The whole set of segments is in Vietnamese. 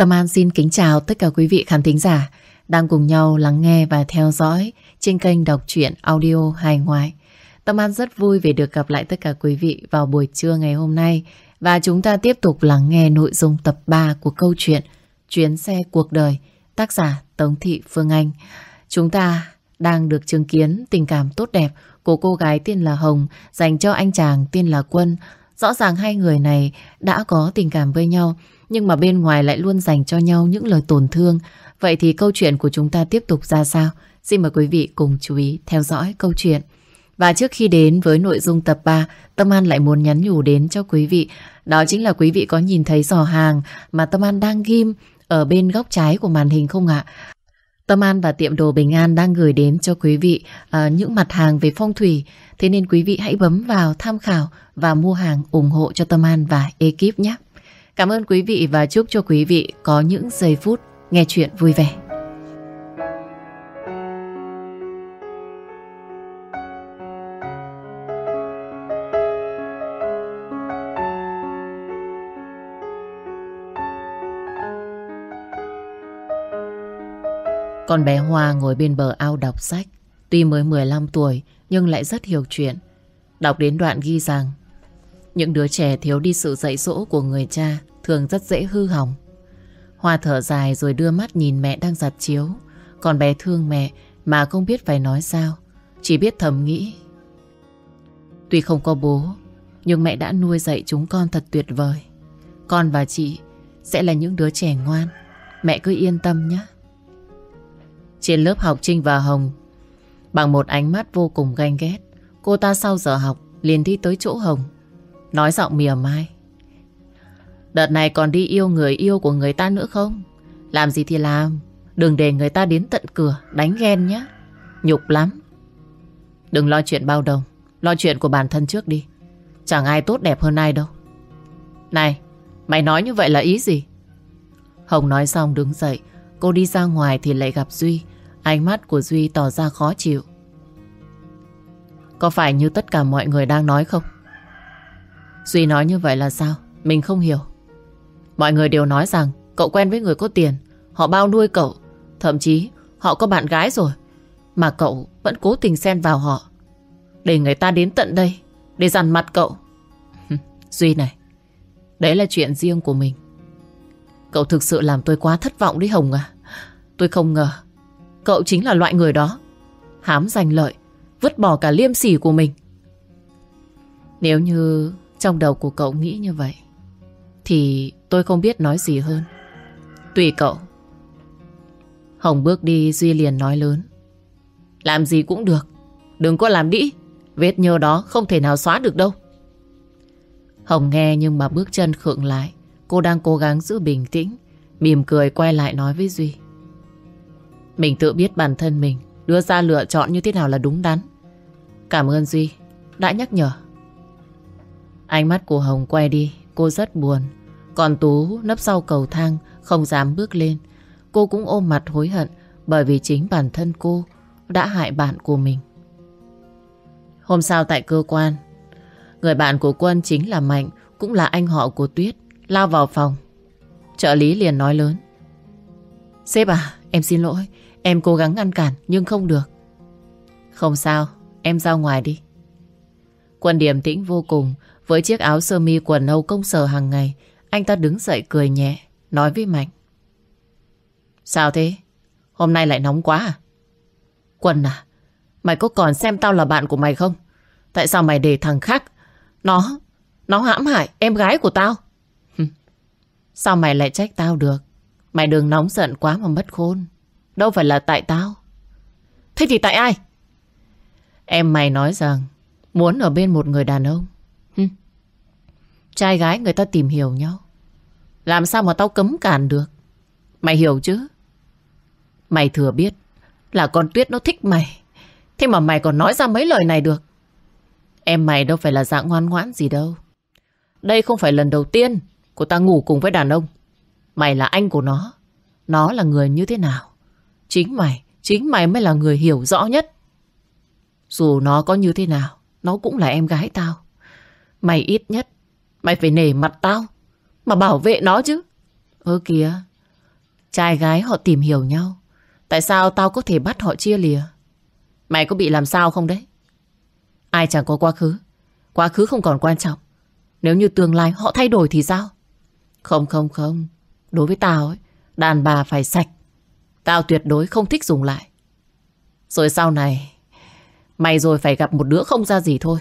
Tâm An xin kính chào tất cả quý vị khán thính giả đang cùng nhau lắng nghe và theo dõi trên kênh đọc truyện audio hài ngoại. Tâm An rất vui vì được gặp lại tất cả quý vị vào buổi trưa ngày hôm nay và chúng ta tiếp tục lắng nghe nội dung tập 3 của câu chuyện Chuyến xe cuộc đời, tác giả Tống Thị Phương Anh. Chúng ta đang được chứng kiến tình cảm tốt đẹp của cô gái tên là Hồng dành cho anh chàng tên là Quân. Rõ ràng hai người này đã có tình cảm với nhau nhưng mà bên ngoài lại luôn dành cho nhau những lời tổn thương. Vậy thì câu chuyện của chúng ta tiếp tục ra sao? Xin mời quý vị cùng chú ý theo dõi câu chuyện. Và trước khi đến với nội dung tập 3, Tâm An lại muốn nhắn nhủ đến cho quý vị. Đó chính là quý vị có nhìn thấy giỏ hàng mà Tâm An đang ghim ở bên góc trái của màn hình không ạ? Tâm An và tiệm đồ Bình An đang gửi đến cho quý vị uh, những mặt hàng về phong thủy. Thế nên quý vị hãy bấm vào tham khảo và mua hàng ủng hộ cho Tâm An và ekip nhé. Cảm ơn quý vị và chúc cho quý vị có những giây phút nghe chuyện vui vẻ. Con bé Hoa ngồi bên bờ ao đọc sách. Tuy mới 15 tuổi nhưng lại rất hiểu chuyện. Đọc đến đoạn ghi rằng, những đứa trẻ thiếu đi sự dạy dỗ của người cha thường rất dễ hư hỏng. Hoa thở dài rồi đưa mắt nhìn mẹ đang giặt chiếu. Còn bé thương mẹ mà không biết phải nói sao. Chỉ biết thầm nghĩ. Tuy không có bố, nhưng mẹ đã nuôi dạy chúng con thật tuyệt vời. Con và chị sẽ là những đứa trẻ ngoan. Mẹ cứ yên tâm nhé. Trên lớp học Trinh và Hồng Bằng một ánh mắt vô cùng ganh ghét Cô ta sau giờ học liền đi tới chỗ Hồng Nói giọng mỉa mai Đợt này còn đi yêu người yêu của người ta nữa không? Làm gì thì làm. Đừng để người ta đến tận cửa, Đánh ghen nhé. Nhục lắm. Đừng lo chuyện bao đồng. Lo chuyện của bản thân trước đi. Chẳng ai tốt đẹp hơn ai đâu. Này, Mày nói như vậy là ý gì? Hồng nói xong đứng dậy. Cô đi ra ngoài thì lại gặp Duy. Ánh mắt của Duy tỏ ra khó chịu. Có phải như tất cả mọi người đang nói không? Duy nói như vậy là sao? Mình không hiểu. Mọi người đều nói rằng, Cậu quen với người có tiền, Họ bao nuôi cậu. Thậm chí, họ có bạn gái rồi, Mà cậu vẫn cố tình xen vào họ. Để người ta đến tận đây, Để dằn mặt cậu. Duy này, Đấy là chuyện riêng của mình. Cậu thực sự làm tôi quá thất vọng đấy Hồng à. Tôi không ngờ, Cậu chính là loại người đó, Hám giành lợi, Vứt bỏ cả liêm sỉ của mình. Nếu như trong đầu của cậu nghĩ như vậy, Thì tôi không biết nói gì hơn. Tùy cậu. Hồng bước đi, Duy liền nói lớn. Làm gì cũng được. Đừng có làm đĩ. Vết nhơ đó không thể nào xóa được đâu. Hồng nghe nhưng mà bước chân khựng lại. Cô đang cố gắng giữ bình tĩnh, Mỉm cười quay lại nói với Duy. Mình tự biết bản thân mình, Đưa ra lựa chọn như thế nào là đúng đắn. Cảm ơn Duy, Đã nhắc nhở. Ánh mắt của Hồng quay đi, Cô rất buồn. Còn Tú nấp sau cầu thang, Không dám bước lên. Cô cũng ôm mặt hối hận Bởi vì chính bản thân cô Đã hại bạn của mình. Hôm sau tại cơ quan, Người bạn của Quân chính là Mạnh, Cũng là anh họ của Tuyết, Lao vào phòng. Trợ lý liền nói lớn. Sếp à em xin lỗi, Em cố gắng ngăn cản nhưng không được. Không sao, em ra ngoài đi. Quân điềm tĩnh vô cùng Với chiếc áo sơ mi quần âu công sở hàng ngày anh ta đứng dậy cười nhẹ, Nói với Mạnh Sao thế Hôm nay lại nóng quá à Quân à Mày có còn xem tao là bạn của mày không Tại sao mày để thằng khác Nó Nó hãm hại em gái của tao Sao mày lại trách tao được? Mày đừng nóng giận quá mà mất khôn. Đâu phải là tại tao. Thế thì tại ai? Em mày nói rằng, muốn ở bên một người đàn ông. Trai gái người ta tìm hiểu nhau. Làm sao mà tao cấm cản được? Mày hiểu chứ? Mày thừa biết là con Tuyết nó thích mày. Thế mà mày còn nói ra mấy lời này được. Em mày đâu phải là dạng ngoan ngoãn gì đâu. Đây không phải lần đầu tiên Cô ta ngủ cùng với đàn ông Mày là anh của nó Nó là người như thế nào Chính mày, chính mày mới là người hiểu rõ nhất Dù nó có như thế nào Nó cũng là em gái tao Mày ít nhất Mày phải nể mặt tao Mà bảo vệ nó chứ Ơ kìa Trai gái họ tìm hiểu nhau. Tại sao tao có thể bắt họ chia lìa? Mày có bị làm sao không đấy? Ai chẳng có quá khứ. Quá khứ không còn quan trọng. Nếu như tương lai họ thay đổi thì sao? Không không không. Đối với tao ấy, đàn bà phải sạch. Tao tuyệt đối không thích dùng lại. Rồi sau này, mày rồi phải gặp một đứa không ra gì thôi.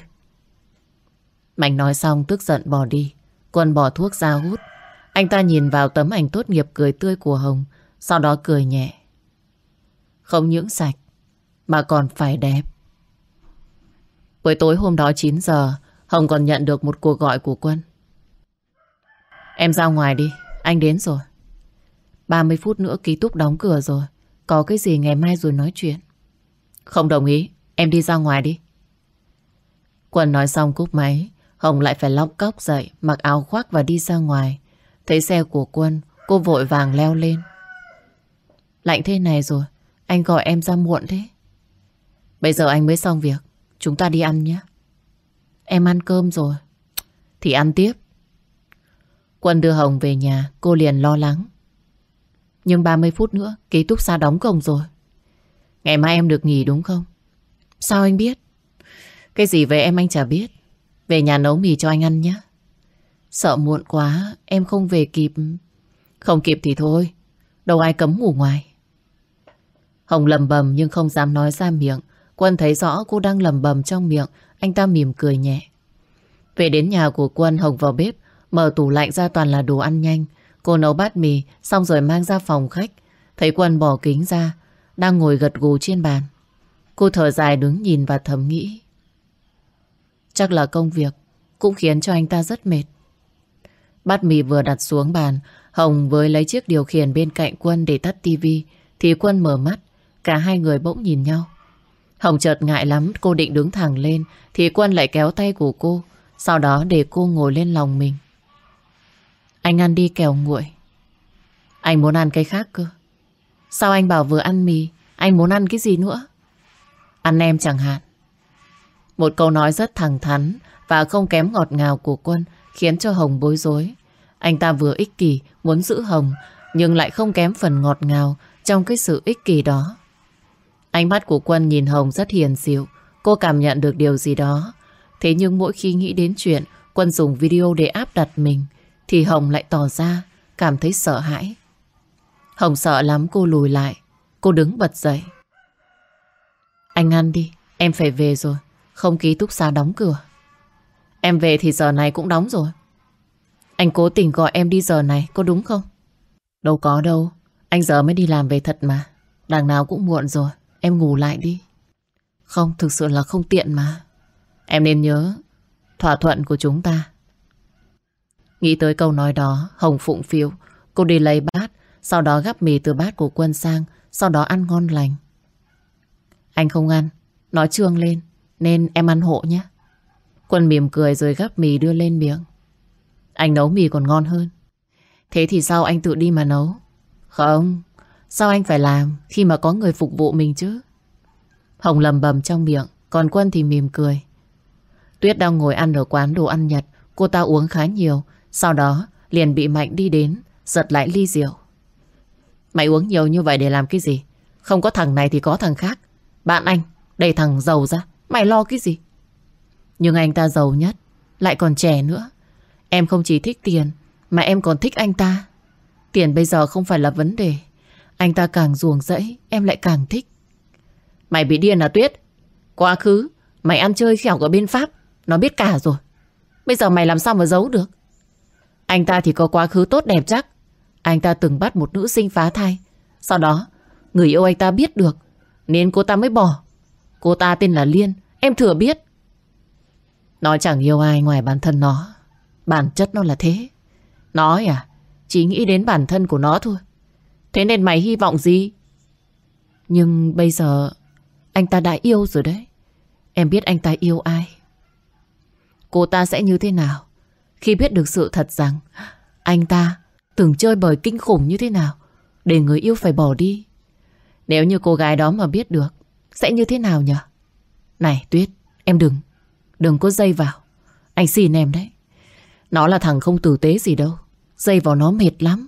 Mạnh nói xong tức giận bỏ đi. Quân bỏ thuốc ra hút. Anh ta nhìn vào tấm ảnh tốt nghiệp cười tươi của Hồng, sau đó cười nhẹ. Không những sạch, mà còn phải đẹp. Buổi tối hôm đó 9 giờ, Hồng còn nhận được một cuộc gọi của Quân. Em ra ngoài đi, anh đến rồi. 30 phút nữa ký túc đóng cửa rồi. Có cái gì ngày mai rồi nói chuyện. Không đồng ý, em đi ra ngoài đi. Quân nói xong cúp máy, Hồng lại phải lóc cóc dậy, mặc áo khoác và đi ra ngoài. Thấy xe của Quân, cô vội vàng leo lên. Lạnh thế này rồi, anh gọi em ra muộn thế. Bây giờ anh mới xong việc, chúng ta đi ăn nhé. Em ăn cơm rồi. Thì ăn tiếp. Quân đưa Hồng về nhà, cô liền lo lắng. Nhưng 30 phút nữa, ký túc xá đóng cổng rồi. Ngày mai em được nghỉ đúng không? Sao anh biết? Cái gì về em anh chả biết. Về nhà nấu mì cho anh ăn nhé. Sợ muộn quá, em không về kịp. Không kịp thì thôi, đâu ai cấm ngủ ngoài. Hồng lầm bầm nhưng không dám nói ra miệng. Quân thấy rõ cô đang lầm bầm trong miệng, anh ta mỉm cười nhẹ. Về đến nhà của Quân, Hồng vào bếp, mở tủ lạnh ra toàn là đồ ăn nhanh. Cô nấu bát mì, xong rồi mang ra phòng khách. Thấy Quân bỏ kính ra, đang ngồi gật gù trên bàn. Cô thở dài đứng nhìn và thầm nghĩ. Chắc là công việc cũng khiến cho anh ta rất mệt. Bát mì vừa đặt xuống bàn, Hồng với lấy chiếc điều khiển bên cạnh Quân để tắt tivi, thì Quân mở mắt, cả hai người bỗng nhìn nhau. Hồng chợt ngại lắm, cô định đứng thẳng lên, thì Quân lại kéo tay của cô, sau đó để cô ngồi lên lòng mình. Anh ăn đi kẹo nguội. Anh muốn ăn cái khác cơ. Sao anh bảo vừa ăn mì, anh muốn ăn cái gì nữa? Ăn em chẳng hạn. Một câu nói rất thẳng thắn và không kém ngọt ngào của Quân khiến cho Hồng bối rối. Anh ta vừa ích kỷ muốn giữ Hồng nhưng lại không kém phần ngọt ngào trong cái sự ích kỷ đó. Ánh mắt của Quân nhìn Hồng rất hiền dịu. Cô cảm nhận được điều gì đó. Thế nhưng mỗi khi nghĩ đến chuyện Quân dùng video để áp đặt mình thì Hồng lại tỏ ra cảm thấy sợ hãi. Hồng sợ lắm cô lùi lại. Cô đứng bật dậy. Anh ăn đi, em phải về rồi. Không ký túc xá đóng cửa. Em về thì giờ này cũng đóng rồi. Anh cố tình gọi em đi giờ này, có đúng không? Đâu có đâu, anh giờ mới đi làm về thật mà. Đằng nào cũng muộn rồi, em ngủ lại đi. Không, thực sự là không tiện mà. Em nên nhớ thỏa thuận của chúng ta. Nghĩ tới câu nói đó, Hồng phụng phiếu. Cô đi lấy bát, sau đó gắp mì từ bát của quân sang, sau đó ăn ngon lành. Anh không ăn, nói trương lên, nên em ăn hộ nhé. Quân mỉm cười rồi gắp mì đưa lên miệng. Anh nấu mì còn ngon hơn. Thế thì sao anh tự đi mà nấu? Không, sao anh phải làm khi mà có người phục vụ mình chứ? Hồng lầm bầm trong miệng, còn Quân thì mỉm cười. Tuyết đang ngồi ăn ở quán đồ ăn Nhật, cô ta uống khá nhiều, sau đó liền bị Mạnh đi đến, giật lại ly rượu. Mày uống nhiều như vậy để làm cái gì? Không có thằng này thì có thằng khác. Bạn anh, đẩy thằng giàu ra, mày lo cái gì? Nhưng anh ta giàu nhất, lại còn trẻ nữa. Em không chỉ thích tiền, mà em còn thích anh ta. Tiền bây giờ không phải là vấn đề. Anh ta càng ruồng rẫy, em lại càng thích. Mày bị điên à Tuyết? Quá khứ, mày ăn chơi khẻo ở bên Pháp, nó biết cả rồi. Bây giờ mày làm sao mà giấu được? Anh ta thì có quá khứ tốt đẹp chắc. Anh ta từng bắt một nữ sinh phá thai. Sau đó, người yêu anh ta biết được, nên cô ta mới bỏ. Cô ta tên là Liên, em thừa biết. Nó chẳng yêu ai ngoài bản thân nó. Bản chất nó là thế. Nói à, chỉ nghĩ đến bản thân của nó thôi. Thế nên mày hy vọng gì? Nhưng bây giờ anh ta đã yêu rồi đấy. Em biết anh ta yêu ai. Cô ta sẽ như thế nào? Khi biết được sự thật rằng anh ta từng chơi bời kinh khủng như thế nào để người yêu phải bỏ đi. Nếu như cô gái đó mà biết được sẽ như thế nào nhỉ? Này Tuyết, em đừng. Đừng có dây vào. Anh xin em đấy. Nó là thằng không tử tế gì đâu. Dây vào nó mệt lắm.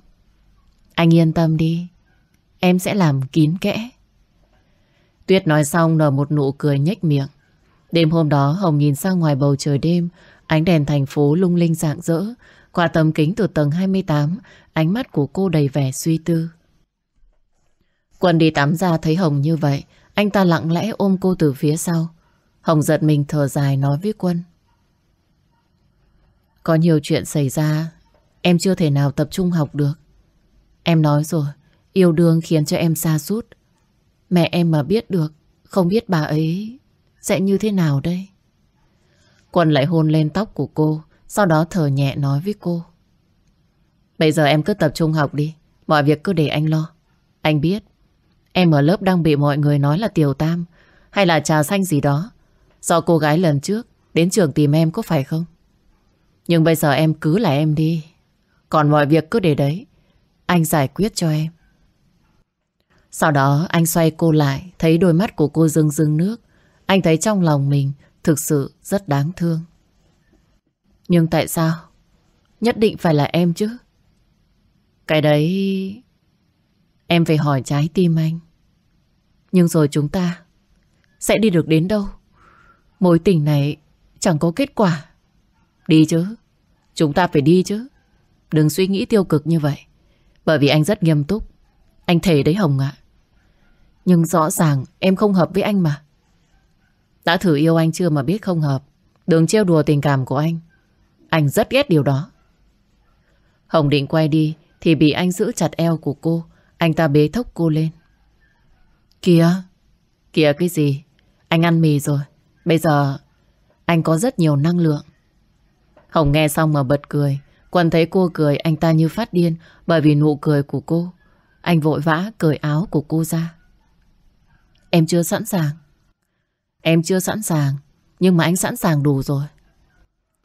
Anh yên tâm đi. em sẽ làm kín kẽ. Tuyết nói xong nở một nụ cười nhếch miệng. Đêm hôm đó Hồng nhìn sang ngoài bầu trời đêm, ánh đèn thành phố lung linh rạng rỡ. Qua tấm kính từ tầng 28, ánh mắt của cô đầy vẻ suy tư. Quân đi tắm ra thấy Hồng như vậy, anh ta lặng lẽ ôm cô từ phía sau. Hồng giật mình thở dài nói với Quân. Có nhiều chuyện xảy ra, em chưa thể nào tập trung học được. Em nói rồi, yêu đương khiến cho em xa sút Mẹ em mà biết được, không biết bà ấy sẽ như thế nào đây? Quân lại hôn lên tóc của cô, sau đó thở nhẹ nói với cô. Bây giờ em cứ tập trung học đi, mọi việc cứ để anh lo. Anh biết, em ở lớp đang bị mọi người nói là tiểu tam, hay là trà xanh gì đó. Do cô gái lần trước đến trường tìm em có phải không? Nhưng bây giờ em cứ là em đi. Còn mọi việc cứ để đấy, anh giải quyết cho em. Sau đó anh xoay cô lại, thấy đôi mắt của cô rưng rưng nước. Anh thấy trong lòng mình thực sự rất đáng thương. Nhưng tại sao? Nhất định phải là em chứ. Cái đấy... Em phải hỏi trái tim anh. Nhưng rồi chúng ta sẽ đi được đến đâu? Mối tình này chẳng có kết quả. Đi chứ. Chúng ta phải đi chứ. Đừng suy nghĩ tiêu cực như vậy. Bởi vì anh rất nghiêm túc. Anh thề đấy Hồng ạ. Nhưng rõ ràng em không hợp với anh mà. Đã thử yêu anh chưa mà biết không hợp. Đừng trêu đùa tình cảm của anh. Anh rất ghét điều đó. Hồng định quay đi thì bị anh giữ chặt eo của cô. Anh ta bế thốc cô lên. Kìa, kìa cái gì? Anh ăn mì rồi. Bây giờ anh có rất nhiều năng lượng. Hồng nghe xong mà bật cười. Quần thấy cô cười anh ta như phát điên bởi vì nụ cười của cô. Anh vội vã cởi áo của cô ra. Em chưa sẵn sàng. Em chưa sẵn sàng, nhưng mà anh sẵn sàng đủ rồi.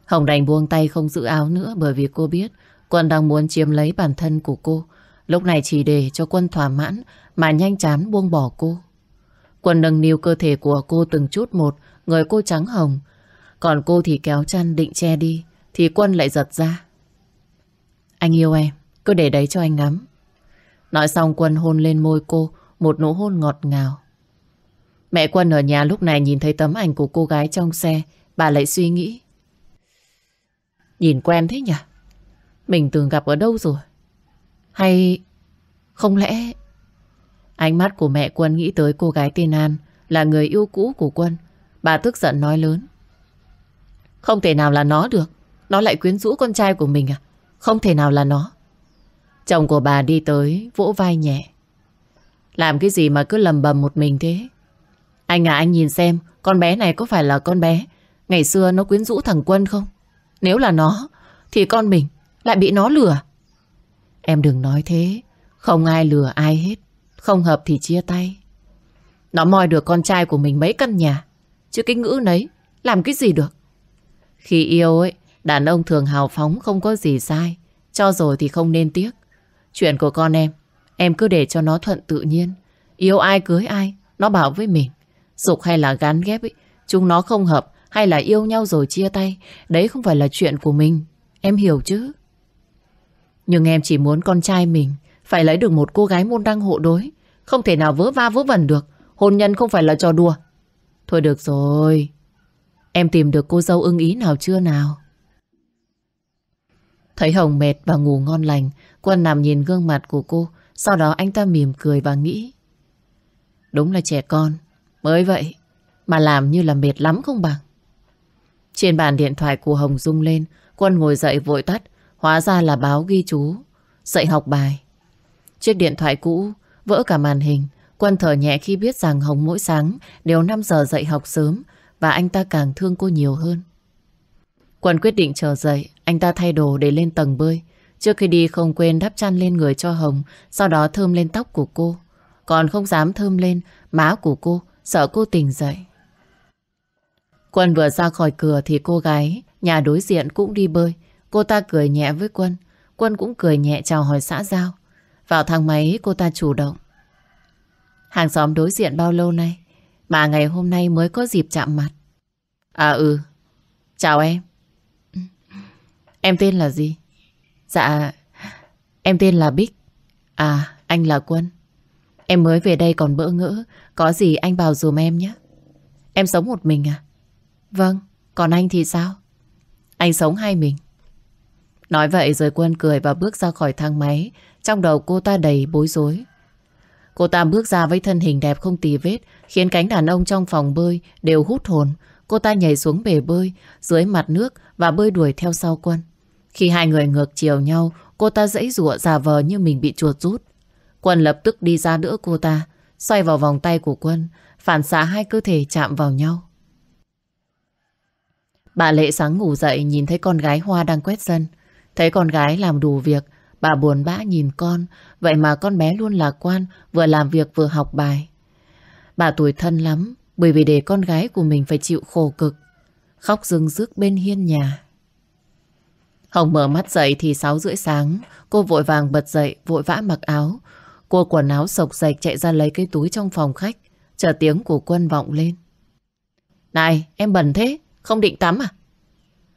Hồng đành buông tay không giữ áo nữa bởi vì cô biết Quân đang muốn chiếm lấy bản thân của cô. Lúc này chỉ để cho Quân thỏa mãn mà nhanh chán buông bỏ cô. Quân nâng niu cơ thể của cô từng chút một, người cô trắng hồng. Còn cô thì kéo chăn định che đi, thì Quân lại giật ra. Anh yêu em, cứ để đấy cho anh ngắm. Nói xong Quân hôn lên môi cô, một nụ hôn ngọt ngào. Mẹ Quân ở nhà lúc này nhìn thấy tấm ảnh của cô gái trong xe, bà lại suy nghĩ. Nhìn quen thế nhỉ? Mình từng gặp ở đâu rồi? Hay không lẽ... Ánh mắt của mẹ Quân nghĩ tới cô gái tên An là người yêu cũ của Quân. Bà tức giận nói lớn. Không thể nào là nó được. Nó lại quyến rũ con trai của mình à? Không thể nào là nó. Chồng của bà đi tới, vỗ vai nhẹ. Làm cái gì mà cứ lầm bầm một mình thế? Anh à anh nhìn xem, con bé này có phải là con bé ngày xưa nó quyến rũ thằng Quân không? Nếu là nó, thì con mình lại bị nó lừa. Em đừng nói thế. Không ai lừa ai hết. Không hợp thì chia tay. Nó moi được con trai của mình mấy căn nhà. Chứ cái ngữ nấy làm cái gì được. Khi yêu ấy, đàn ông thường hào phóng không có gì sai. Cho rồi thì không nên tiếc. Chuyện của con em, em cứ để cho nó thuận tự nhiên. Yêu ai cưới ai, nó bảo với mình. Dục hay là gán ghép ấy, chúng nó không hợp hay là yêu nhau rồi chia tay. Đấy không phải là chuyện của mình. Em hiểu chứ? Nhưng em chỉ muốn con trai mình phải lấy được một cô gái môn đăng hộ đối. Không thể nào vớ va vớ vẩn được. Hôn nhân không phải là trò đùa. Thôi được rồi. Em tìm được cô dâu ưng ý nào chưa nào? Thấy Hồng mệt và ngủ ngon lành, Quân nằm nhìn gương mặt của cô, sau đó anh ta mỉm cười và nghĩ. Đúng là trẻ con, mới vậy, mà làm như là mệt lắm không bằng. Trên bàn điện thoại của Hồng rung lên, Quân ngồi dậy vội tắt, hóa ra là báo ghi chú, dạy học bài. Chiếc điện thoại cũ vỡ cả màn hình, Quân thở nhẹ khi biết rằng Hồng mỗi sáng đều 5 giờ dậy học sớm và anh ta càng thương cô nhiều hơn. Quân quyết định chờ dậy, anh ta thay đồ để lên tầng bơi. Trước khi đi không quên đắp chăn lên người cho Hồng, sau đó thơm lên tóc của cô. Còn không dám thơm lên má của cô, sợ cô tỉnh dậy. Quân vừa ra khỏi cửa thì cô gái nhà đối diện cũng đi bơi. Cô ta cười nhẹ với Quân. Quân cũng cười nhẹ chào hỏi xã giao. Vào thang máy cô ta chủ động. Hàng xóm đối diện bao lâu nay mà ngày hôm nay mới có dịp chạm mặt. À ừ, chào em. Em tên là gì? Dạ, em tên là Bích. À, anh là Quân. Em mới về đây còn bỡ ngỡ Có gì anh bảo dùm em nhé Em sống một mình à Vâng, còn anh thì sao Anh sống hai mình Nói vậy rồi Quân cười và bước ra khỏi thang máy. Trong đầu cô ta đầy bối rối. Cô ta bước ra với thân hình đẹp không tì vết, Khiến cánh đàn ông trong phòng bơi Đều hút hồn. Cô ta nhảy xuống bể bơi, Dưới mặt nước và bơi đuổi theo sau Quân. Khi hai người ngược chiều nhau, Cô ta dãy rụa giả vờ như mình bị chuột rút. Quân lập tức đi ra đỡ cô ta, Xoay vào vòng tay của Quân, Phản xạ hai cơ thể chạm vào nhau. Bà Lệ sáng ngủ dậy, nhìn thấy con gái Hoa đang quét sân. Thấy con gái làm đủ việc, Bà buồn bã nhìn con, Vậy mà con bé luôn lạc quan, Vừa làm việc vừa học bài. Bà tuổi thân lắm, Bởi vì để con gái của mình phải chịu khổ cực. Khóc rưng rức bên hiên nhà. Hồng mở mắt dậy thì 6 rưỡi sáng, Cô vội vàng bật dậy, Vội vã mặc áo. Cô quần áo sộc sạch chạy ra lấy cái túi trong phòng khách, Chờ tiếng của quân vọng lên. Này, em bẩn thế, Không định tắm à?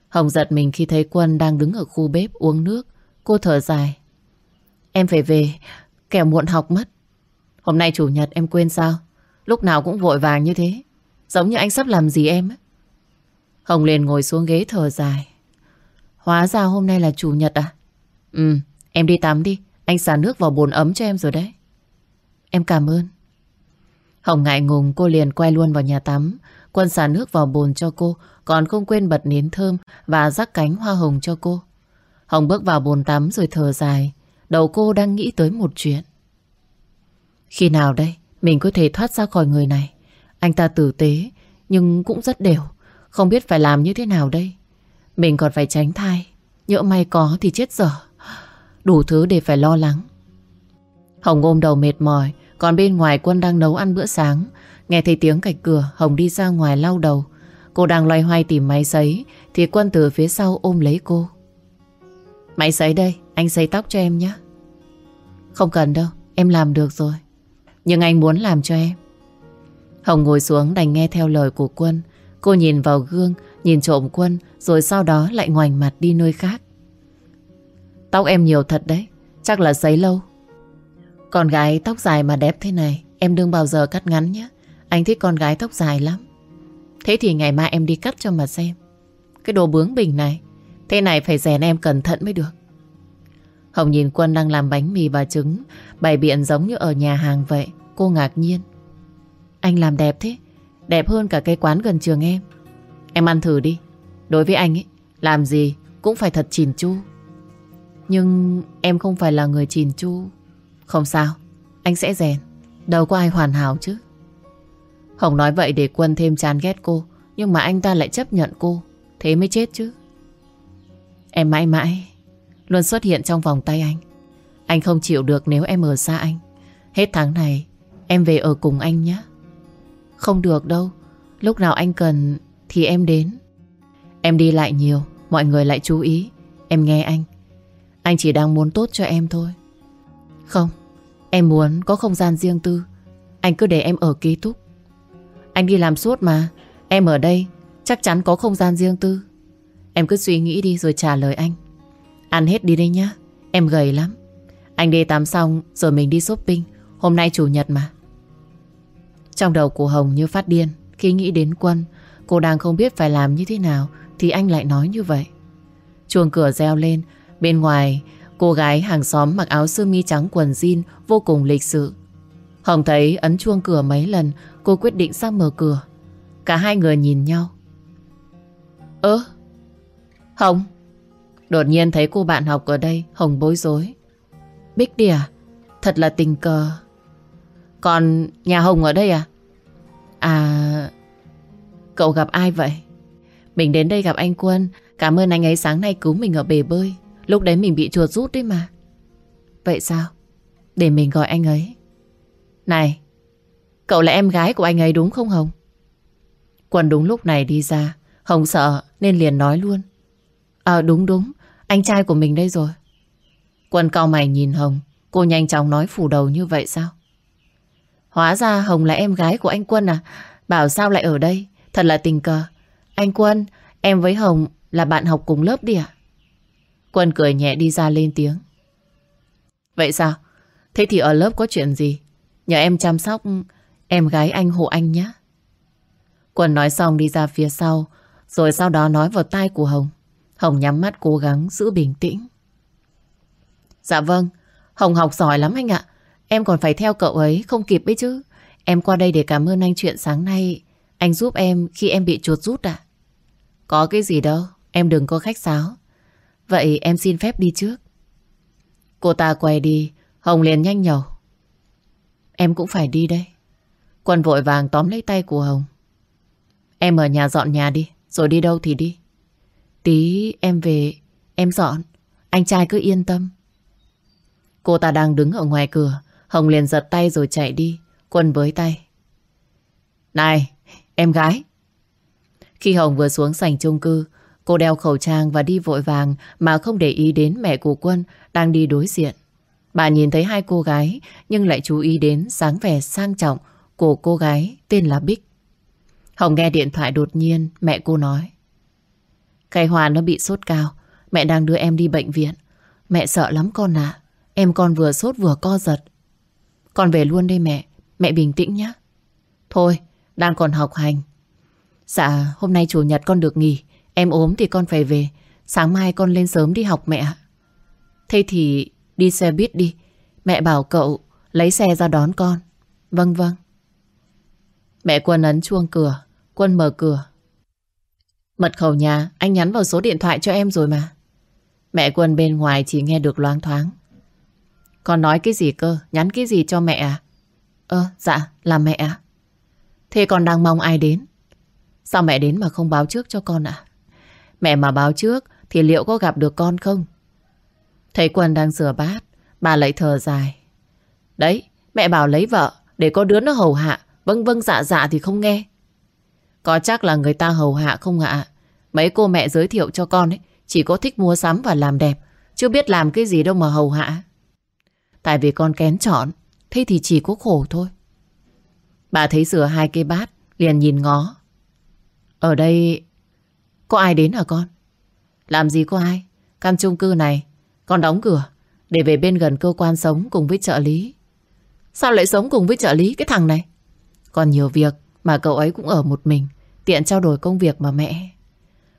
Hồng giật mình khi thấy quân đang đứng ở khu bếp uống nước. Cô thở dài. Em phải về. Kẻo muộn học mất. Hôm nay chủ nhật em quên sao? Lúc nào cũng vội vàng như thế. Giống như anh sắp làm gì em ấy. Hồng liền ngồi xuống ghế thở dài. Hóa ra hôm nay là chủ nhật à? Ừ em đi tắm đi. Anh xả nước vào bồn ấm cho em rồi đấy. Em cảm ơn. Hồng ngại ngùng, cô liền quay luôn vào nhà tắm. Quân xả nước vào bồn cho cô, Còn không quên bật nến thơm Và rắc cánh hoa hồng cho cô. Hồng bước vào bồn tắm rồi thở dài. Đầu cô đang nghĩ tới một chuyện. Khi nào đây, Mình có thể thoát ra khỏi người này? Anh ta tử tế, Nhưng cũng rất đều. Không biết phải làm như thế nào đây? Mình còn phải tránh thai. Nhỡ may có thì chết dở. Đủ thứ để phải lo lắng. Hồng ôm đầu mệt mỏi, Còn bên ngoài quân đang nấu ăn bữa sáng. Nghe thấy tiếng cạch cửa, Hồng đi ra ngoài lau đầu. Cô đang loay hoay tìm máy sấy, Thì quân từ phía sau ôm lấy cô. Máy sấy đây, Anh sấy tóc cho em nhé. Không cần đâu, Em làm được rồi. Nhưng anh muốn làm cho em. Hồng ngồi xuống đành nghe theo lời của Quân. Cô nhìn vào gương, Nhìn trộm Quân, Rồi sau đó lại ngoảnh mặt đi nơi khác. Tóc em nhiều thật đấy, Chắc là sấy lâu. Con gái tóc dài mà đẹp thế này, Em đừng bao giờ cắt ngắn nhé. Anh thích con gái tóc dài lắm. Thế thì ngày mai em đi cắt cho mà xem. Cái đồ bướng bỉnh này, Thế này phải rèn em cẩn thận mới được. Hồng nhìn Quân đang làm bánh mì và trứng, Bày biện giống như ở nhà hàng vậy, Cô ngạc nhiên. Anh làm đẹp thế, Đẹp hơn cả cái quán gần trường em. Em ăn thử đi, Đối với anh ấy, Làm gì cũng phải thật chỉn chu. Nhưng em không phải là người chỉn chu. Không sao, Anh sẽ rèn, Đâu có ai hoàn hảo chứ. Hồng nói vậy để Quân thêm chán ghét cô, Nhưng mà anh ta lại chấp nhận cô. Thế mới chết chứ. Em mãi mãi, Luôn xuất hiện trong vòng tay anh. Anh không chịu được nếu em ở xa anh. Hết tháng này, Em về ở cùng anh nhé. Không được đâu, Lúc nào anh cần thì em đến. Em đi lại nhiều, Mọi người lại chú ý. Em nghe anh. Anh chỉ đang muốn tốt cho em thôi. Không, Em muốn có không gian riêng tư. Anh cứ để em ở ký túc. Anh đi làm suốt mà. Em ở đây, chắc chắn có không gian riêng tư. Em cứ suy nghĩ đi rồi trả lời anh. Ăn hết đi đây nhá, Em gầy lắm. Anh đi tắm xong rồi mình đi shopping. Hôm nay chủ nhật mà. Trong đầu của Hồng như phát điên, Khi nghĩ đến Quân, Cô đang không biết phải làm như thế nào Thì anh lại nói như vậy. Chuồng cửa reo lên, Bên ngoài, cô gái hàng xóm mặc áo sơ mi trắng quần jean Vô cùng lịch sự. Hồng thấy ấn chuông cửa mấy lần, Cô quyết định sang mở cửa. Cả hai người nhìn nhau. Ơ, Hồng. Đột nhiên thấy cô bạn học ở đây, Hồng bối rối. Bích đi à Thật là tình cờ. Còn nhà Hồng ở đây à? À Cậu gặp ai vậy? Mình đến đây gặp anh Quân. Cảm ơn anh ấy sáng nay cứu mình ở bể bơi. Lúc đấy mình bị chuột rút đấy mà. Vậy sao? Để mình gọi anh ấy. Này, Cậu là em gái của anh ấy đúng không Hồng? Quân đúng lúc này đi ra, Hồng sợ nên liền nói luôn. À đúng đúng, Anh trai của mình đây rồi. Quân cao mày nhìn Hồng, Cô nhanh chóng nói phủ đầu như vậy sao? Hóa ra Hồng là em gái của anh Quân à? Bảo sao lại ở đây? Thật là tình cờ. Anh Quân, Em với Hồng là bạn học cùng lớp đi à Quân cười nhẹ đi ra lên tiếng. Vậy sao? Thế thì ở lớp có chuyện gì? Nhờ em chăm sóc em gái anh hộ anh nhé. Quân nói xong đi ra phía sau, rồi sau đó nói vào tai của Hồng. Hồng nhắm mắt cố gắng giữ bình tĩnh. Dạ vâng, Hồng học giỏi lắm anh ạ. Em còn phải theo cậu ấy, không kịp ấy chứ. Em qua đây để cảm ơn anh chuyện sáng nay. Anh giúp em khi em bị chuột rút à? Có cái gì đâu, em đừng có khách sáo. Vậy em xin phép đi trước. Cô ta quay đi, Hồng liền nhanh nhầu. Em cũng phải đi đây. Quân vội vàng tóm lấy tay của Hồng. Em ở nhà dọn nhà đi, rồi đi đâu thì đi. Tí em về, em dọn. Anh trai cứ yên tâm. Cô ta đang đứng ở ngoài cửa. Hồng liền giật tay rồi chạy đi. Quân với tay. Này, em gái. Khi Hồng vừa xuống sảnh chung cư, cô đeo khẩu trang và đi vội vàng mà không để ý đến mẹ của Quân đang đi đối diện. Bà nhìn thấy hai cô gái nhưng lại chú ý đến sáng vẻ sang trọng của cô gái tên là Bích. Hồng nghe điện thoại đột nhiên mẹ cô nói. Cái Hòa nó bị sốt cao, mẹ đang đưa em đi bệnh viện. Mẹ sợ lắm con ạ. Em con vừa sốt vừa co giật. Con về luôn đây mẹ, mẹ bình tĩnh nhé. Thôi, đang còn học hành. Dạ, hôm nay chủ nhật con được nghỉ. Em ốm thì con phải về. Sáng mai con lên sớm đi học mẹ Thế thì đi xe buýt đi. Mẹ bảo cậu lấy xe ra đón con. Vâng vâng. Mẹ Quân ấn chuông cửa. Quân mở cửa. Mật khẩu nhà anh nhắn vào số điện thoại cho em rồi mà. Mẹ Quân bên ngoài chỉ nghe được loáng thoáng. Con nói cái gì cơ? Nhắn cái gì cho mẹ à? Ơ, dạ, là mẹ à? Thế con đang mong ai đến? Sao mẹ đến mà không báo trước cho con à? Mẹ mà báo trước thì liệu có gặp được con không? Thấy Quân đang rửa bát, bà lại thở dài. Đấy, mẹ bảo lấy vợ để có đứa nó hầu hạ, vâng vâng dạ dạ thì không nghe. Có chắc là người ta hầu hạ không ạ? Mấy cô mẹ giới thiệu cho con ấy chỉ có thích mua sắm và làm đẹp, chưa biết làm cái gì đâu mà hầu hạ. Tại vì con kén chọn, thế thì chỉ có khổ thôi. Bà thấy rửa hai cây bát, liền nhìn ngó. Ở đây có ai đến hả con? Làm gì có ai? Căn chung cư này, con đóng cửa để về bên gần cơ quan sống cùng với trợ lý. Sao lại sống cùng với trợ lý cái thằng này? Còn nhiều việc mà cậu ấy cũng ở một mình, tiện trao đổi công việc mà mẹ.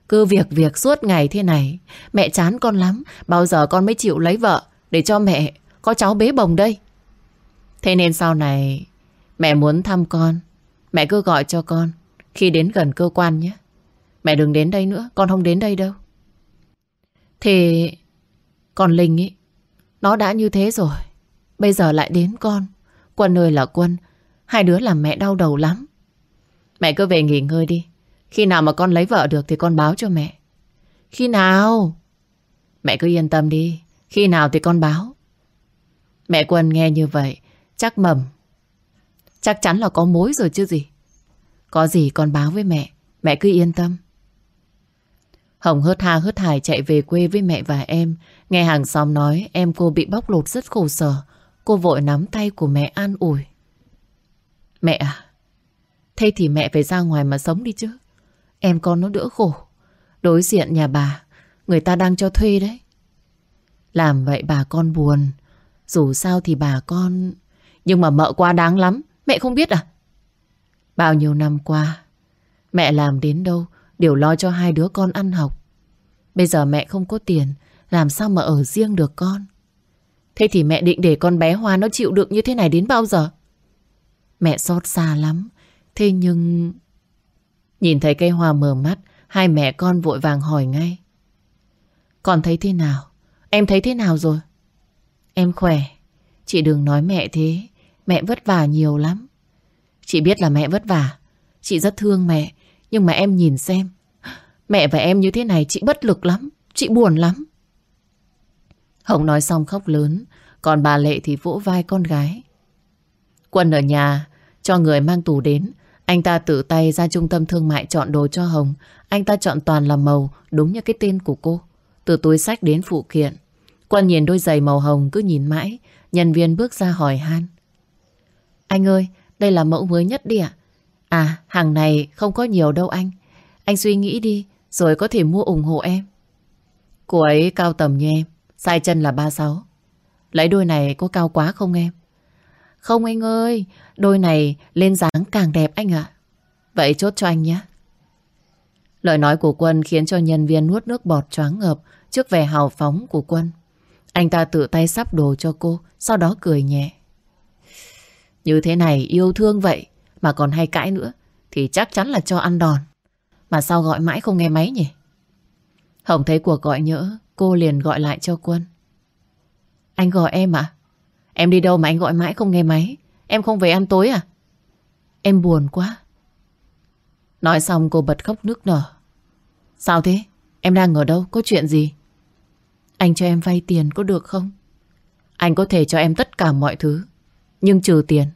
Cứ việc việc suốt ngày thế này, mẹ chán con lắm, bao giờ con mới chịu lấy vợ để cho mẹ có cháu bế bồng đây. Thế nên sau này mẹ muốn thăm con, mẹ cứ gọi cho con khi đến gần cơ quan nhé. Mẹ đừng đến đây nữa, con không đến đây đâu. Thì còn Linh ấy nó đã như thế rồi. Bây giờ lại đến con. Quân ơi là Quân, hai đứa làm mẹ đau đầu lắm. Mẹ cứ về nghỉ ngơi đi. Khi nào mà con lấy vợ được thì con báo cho mẹ. Khi nào? Mẹ cứ yên tâm đi. Khi nào thì con báo. Mẹ Quân nghe như vậy, chắc mầm. Chắc chắn là có mối rồi chứ gì. Có gì con báo với mẹ, mẹ cứ yên tâm. Hồng hớt tha hớt hải chạy về quê với mẹ và em. Nghe hàng xóm nói em cô bị bóc lột rất khổ sở. Cô vội nắm tay của mẹ an ủi. Mẹ à, thế thì mẹ phải ra ngoài mà sống đi chứ. Em con nó đỡ khổ. Đối diện nhà bà, người ta đang cho thuê đấy. Làm vậy bà con buồn. Dù sao thì bà con... Nhưng mà mợ quá đáng lắm. Mẹ không biết à? Bao nhiêu năm qua, mẹ làm đến đâu đều lo cho hai đứa con ăn học. Bây giờ mẹ không có tiền, làm sao mà ở riêng được con? Thế thì mẹ định để con bé Hoa nó chịu được như thế này đến bao giờ? Mẹ xót xa lắm. Thế nhưng... Nhìn thấy cây hoa mở mắt, hai mẹ con vội vàng hỏi ngay. Con thấy thế nào? Em thấy thế nào rồi? Em khỏe. Chị đừng nói mẹ thế. Mẹ vất vả nhiều lắm. Chị biết là mẹ vất vả. Chị rất thương mẹ. Nhưng mà em nhìn xem. Mẹ và em như thế này chị bất lực lắm. Chị buồn lắm. Hồng nói xong khóc lớn. Còn bà Lệ thì vỗ vai con gái. Quân ở nhà cho người mang tủ đến. Anh ta tự tay ra trung tâm thương mại chọn đồ cho Hồng. Anh ta chọn toàn là màu đúng như cái tên của cô. Từ túi sách đến phụ kiện. Quân nhìn đôi giày màu hồng cứ nhìn mãi. Nhân viên bước ra hỏi han. Anh ơi, đây là mẫu mới nhất đi ạ. À? À hàng này không có nhiều đâu anh. Anh suy nghĩ đi, rồi có thể mua ủng hộ em. Cô ấy cao tầm như em, sai chân là 36. Lấy đôi này có cao quá không em? Không anh ơi, đôi này lên dáng càng đẹp anh ạ. Vậy chốt cho anh nhé. Lời nói của Quân khiến cho nhân viên nuốt nước bọt choáng ngợp trước vẻ hào phóng của Quân. Anh ta tự tay sắp đồ cho cô, sau đó cười nhẹ. Như thế này yêu thương vậy mà còn hay cãi nữa thì chắc chắn là cho ăn đòn. Mà sao gọi mãi không nghe máy nhỉ? Hồng thấy cuộc gọi nhỡ, cô liền gọi lại cho Quân. Anh gọi em à? Em đi đâu mà anh gọi mãi không nghe máy? Em không về ăn tối à? Em buồn quá. Nói xong cô bật khóc nước nở. Sao thế? Em đang ở đâu? Có chuyện gì? Anh cho em vay tiền có được không? Anh có thể cho em tất cả mọi thứ. Nhưng trừ tiền.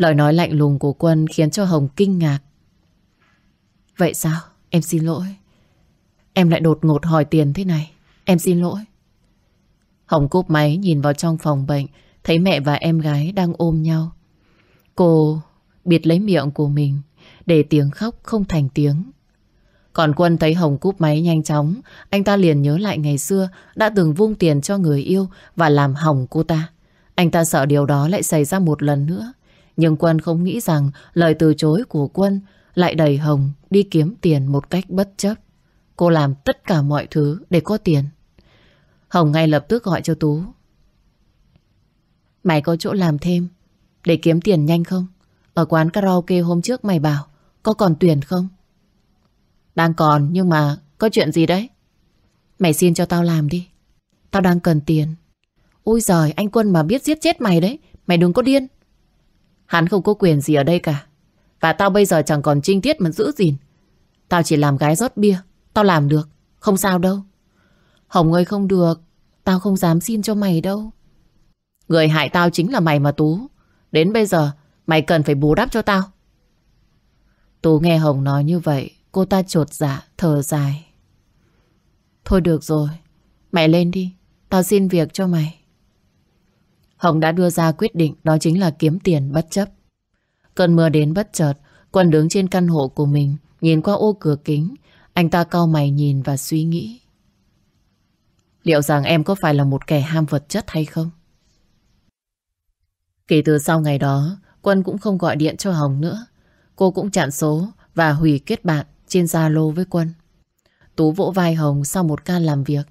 Lời nói lạnh lùng của Quân khiến cho Hồng kinh ngạc. Vậy sao? Em xin lỗi. Em lại đột ngột hỏi tiền thế này. Em xin lỗi. Hồng cúp máy nhìn vào trong phòng bệnh thấy mẹ và em gái đang ôm nhau. Cô biệt lấy miệng của mình để tiếng khóc không thành tiếng. Còn Quân thấy Hồng cúp máy nhanh chóng, anh ta liền nhớ lại ngày xưa đã từng vung tiền cho người yêu và làm hỏng cô ta. Anh ta sợ điều đó lại xảy ra một lần nữa. Nhưng Quân không nghĩ rằng lời từ chối của Quân lại đẩy Hồng đi kiếm tiền một cách bất chấp. Cô làm tất cả mọi thứ để có tiền. Hồng ngay lập tức gọi cho Tú. Mày có chỗ làm thêm để kiếm tiền nhanh không? Ở quán karaoke hôm trước mày bảo có còn tuyển không? Đang còn nhưng mà có chuyện gì đấy? Mày xin cho tao làm đi. Tao đang cần tiền. Ôi giời, anh Quân mà biết giết chết mày đấy. Mày đừng có điên. Hắn không có quyền gì ở đây cả. Và tao bây giờ chẳng còn trinh tiết mà giữ gìn. Tao chỉ làm gái rót bia. Tao làm được. Không sao đâu. Hồng ơi không được. Tao không dám xin cho mày đâu. Người hại tao chính là mày mà Tú. Đến bây giờ mày cần phải bù đắp cho tao. Tú nghe Hồng nói như vậy. Cô ta trột dạ, thở dài. Thôi được rồi. Mày lên đi. Tao xin việc cho mày. Hồng đã đưa ra quyết định đó chính là kiếm tiền bất chấp. Cơn mưa đến bất chợt, Quân đứng trên căn hộ của mình, nhìn qua ô cửa kính. Anh ta cau mày nhìn và suy nghĩ. Liệu rằng em có phải là một kẻ ham vật chất hay không? Kể từ sau ngày đó, Quân cũng không gọi điện cho Hồng nữa. Cô cũng chặn số và hủy kết bạn trên Zalo với Quân. Tú vỗ vai Hồng sau một ca làm việc.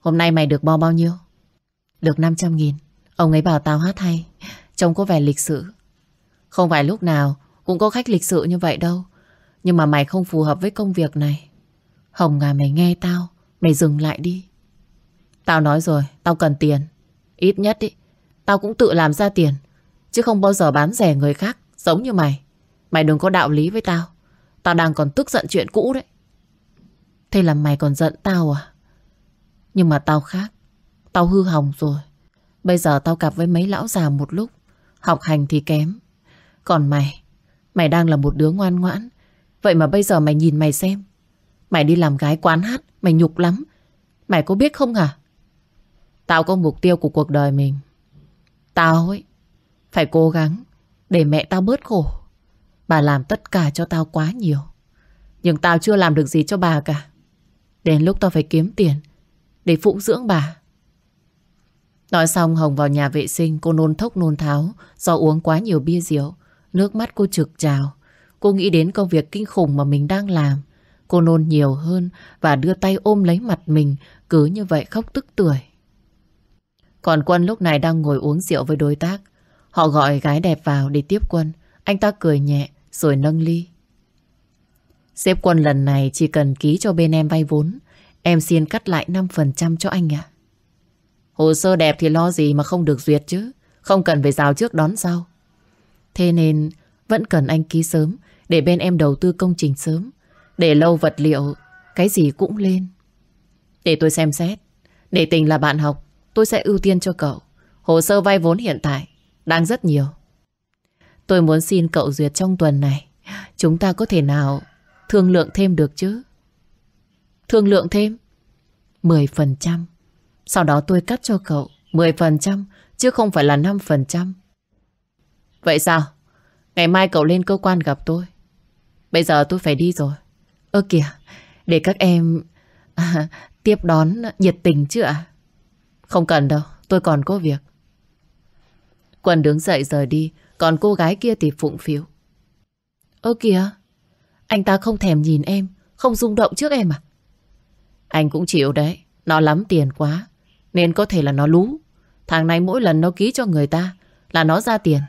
Hôm nay mày được bao bao nhiêu? Được 500 nghìn. Ông ấy bảo tao hát hay. Trông có vẻ lịch sự. Không phải lúc nào cũng có khách lịch sự như vậy đâu. Nhưng mà mày không phù hợp với công việc này. Hồng à mày nghe tao. Mày dừng lại đi. Tao nói rồi, tao cần tiền. Ít nhất ý, tao cũng tự làm ra tiền. Chứ không bao giờ bán rẻ người khác, giống như mày. Mày đừng có đạo lý với tao. Tao đang còn tức giận chuyện cũ đấy. Thế là mày còn giận tao à? Nhưng mà tao khác. Tao hư hỏng rồi. Bây giờ tao cặp với mấy lão già một lúc. Học hành thì kém. Còn mày, mày đang là một đứa ngoan ngoãn. Vậy mà bây giờ mày nhìn mày xem. Mày đi làm gái quán hát, mày nhục lắm. Mày có biết không à Tao có mục tiêu của cuộc đời mình. Tao ấy, phải cố gắng để mẹ tao bớt khổ. Bà làm tất cả cho tao quá nhiều. Nhưng tao chưa làm được gì cho bà cả. Đến lúc tao phải kiếm tiền để phụng dưỡng bà. Nói xong Hồng vào nhà vệ sinh, cô nôn thốc nôn tháo, do uống quá nhiều bia rượu. Nước mắt cô trực trào. Cô nghĩ đến công việc kinh khủng mà mình đang làm. Cô nôn nhiều hơn và đưa tay ôm lấy mặt mình, cứ như vậy khóc tức tuổi Còn Quân lúc này đang ngồi uống rượu với đối tác. Họ gọi gái đẹp vào để tiếp Quân. Anh ta cười nhẹ, rồi nâng ly. Xếp Quân lần này chỉ cần ký cho bên em vay vốn. Em xin cắt lại 5% cho anh ạ. Hồ sơ đẹp thì lo gì mà không được duyệt chứ. Không cần phải rào trước đón sau. Thế nên vẫn cần anh ký sớm để bên em đầu tư công trình sớm. Để lâu vật liệu, cái gì cũng lên. Để tôi xem xét. Để tình là bạn học, tôi sẽ ưu tiên cho cậu. Hồ sơ vay vốn hiện tại đang rất nhiều. Tôi muốn xin cậu duyệt trong tuần này. Chúng ta có thể nào thương lượng thêm được chứ? Thương lượng thêm? 10%. Sau đó tôi cắt cho cậu 10% chứ không phải là 5%. Vậy sao? Ngày mai cậu lên cơ quan gặp tôi. Bây giờ tôi phải đi rồi. Ơ kìa, để các em à, tiếp đón nhiệt tình chứ ạ? Không cần đâu, tôi còn có việc. Quân đứng dậy rời đi, còn cô gái kia thì phụng phiếu. Ơ kìa, anh ta không thèm nhìn em, không rung động trước em à? Anh cũng chịu đấy, nó lắm tiền quá, nên có thể là nó lú. Thằng này mỗi lần nó ký cho người ta là nó ra tiền.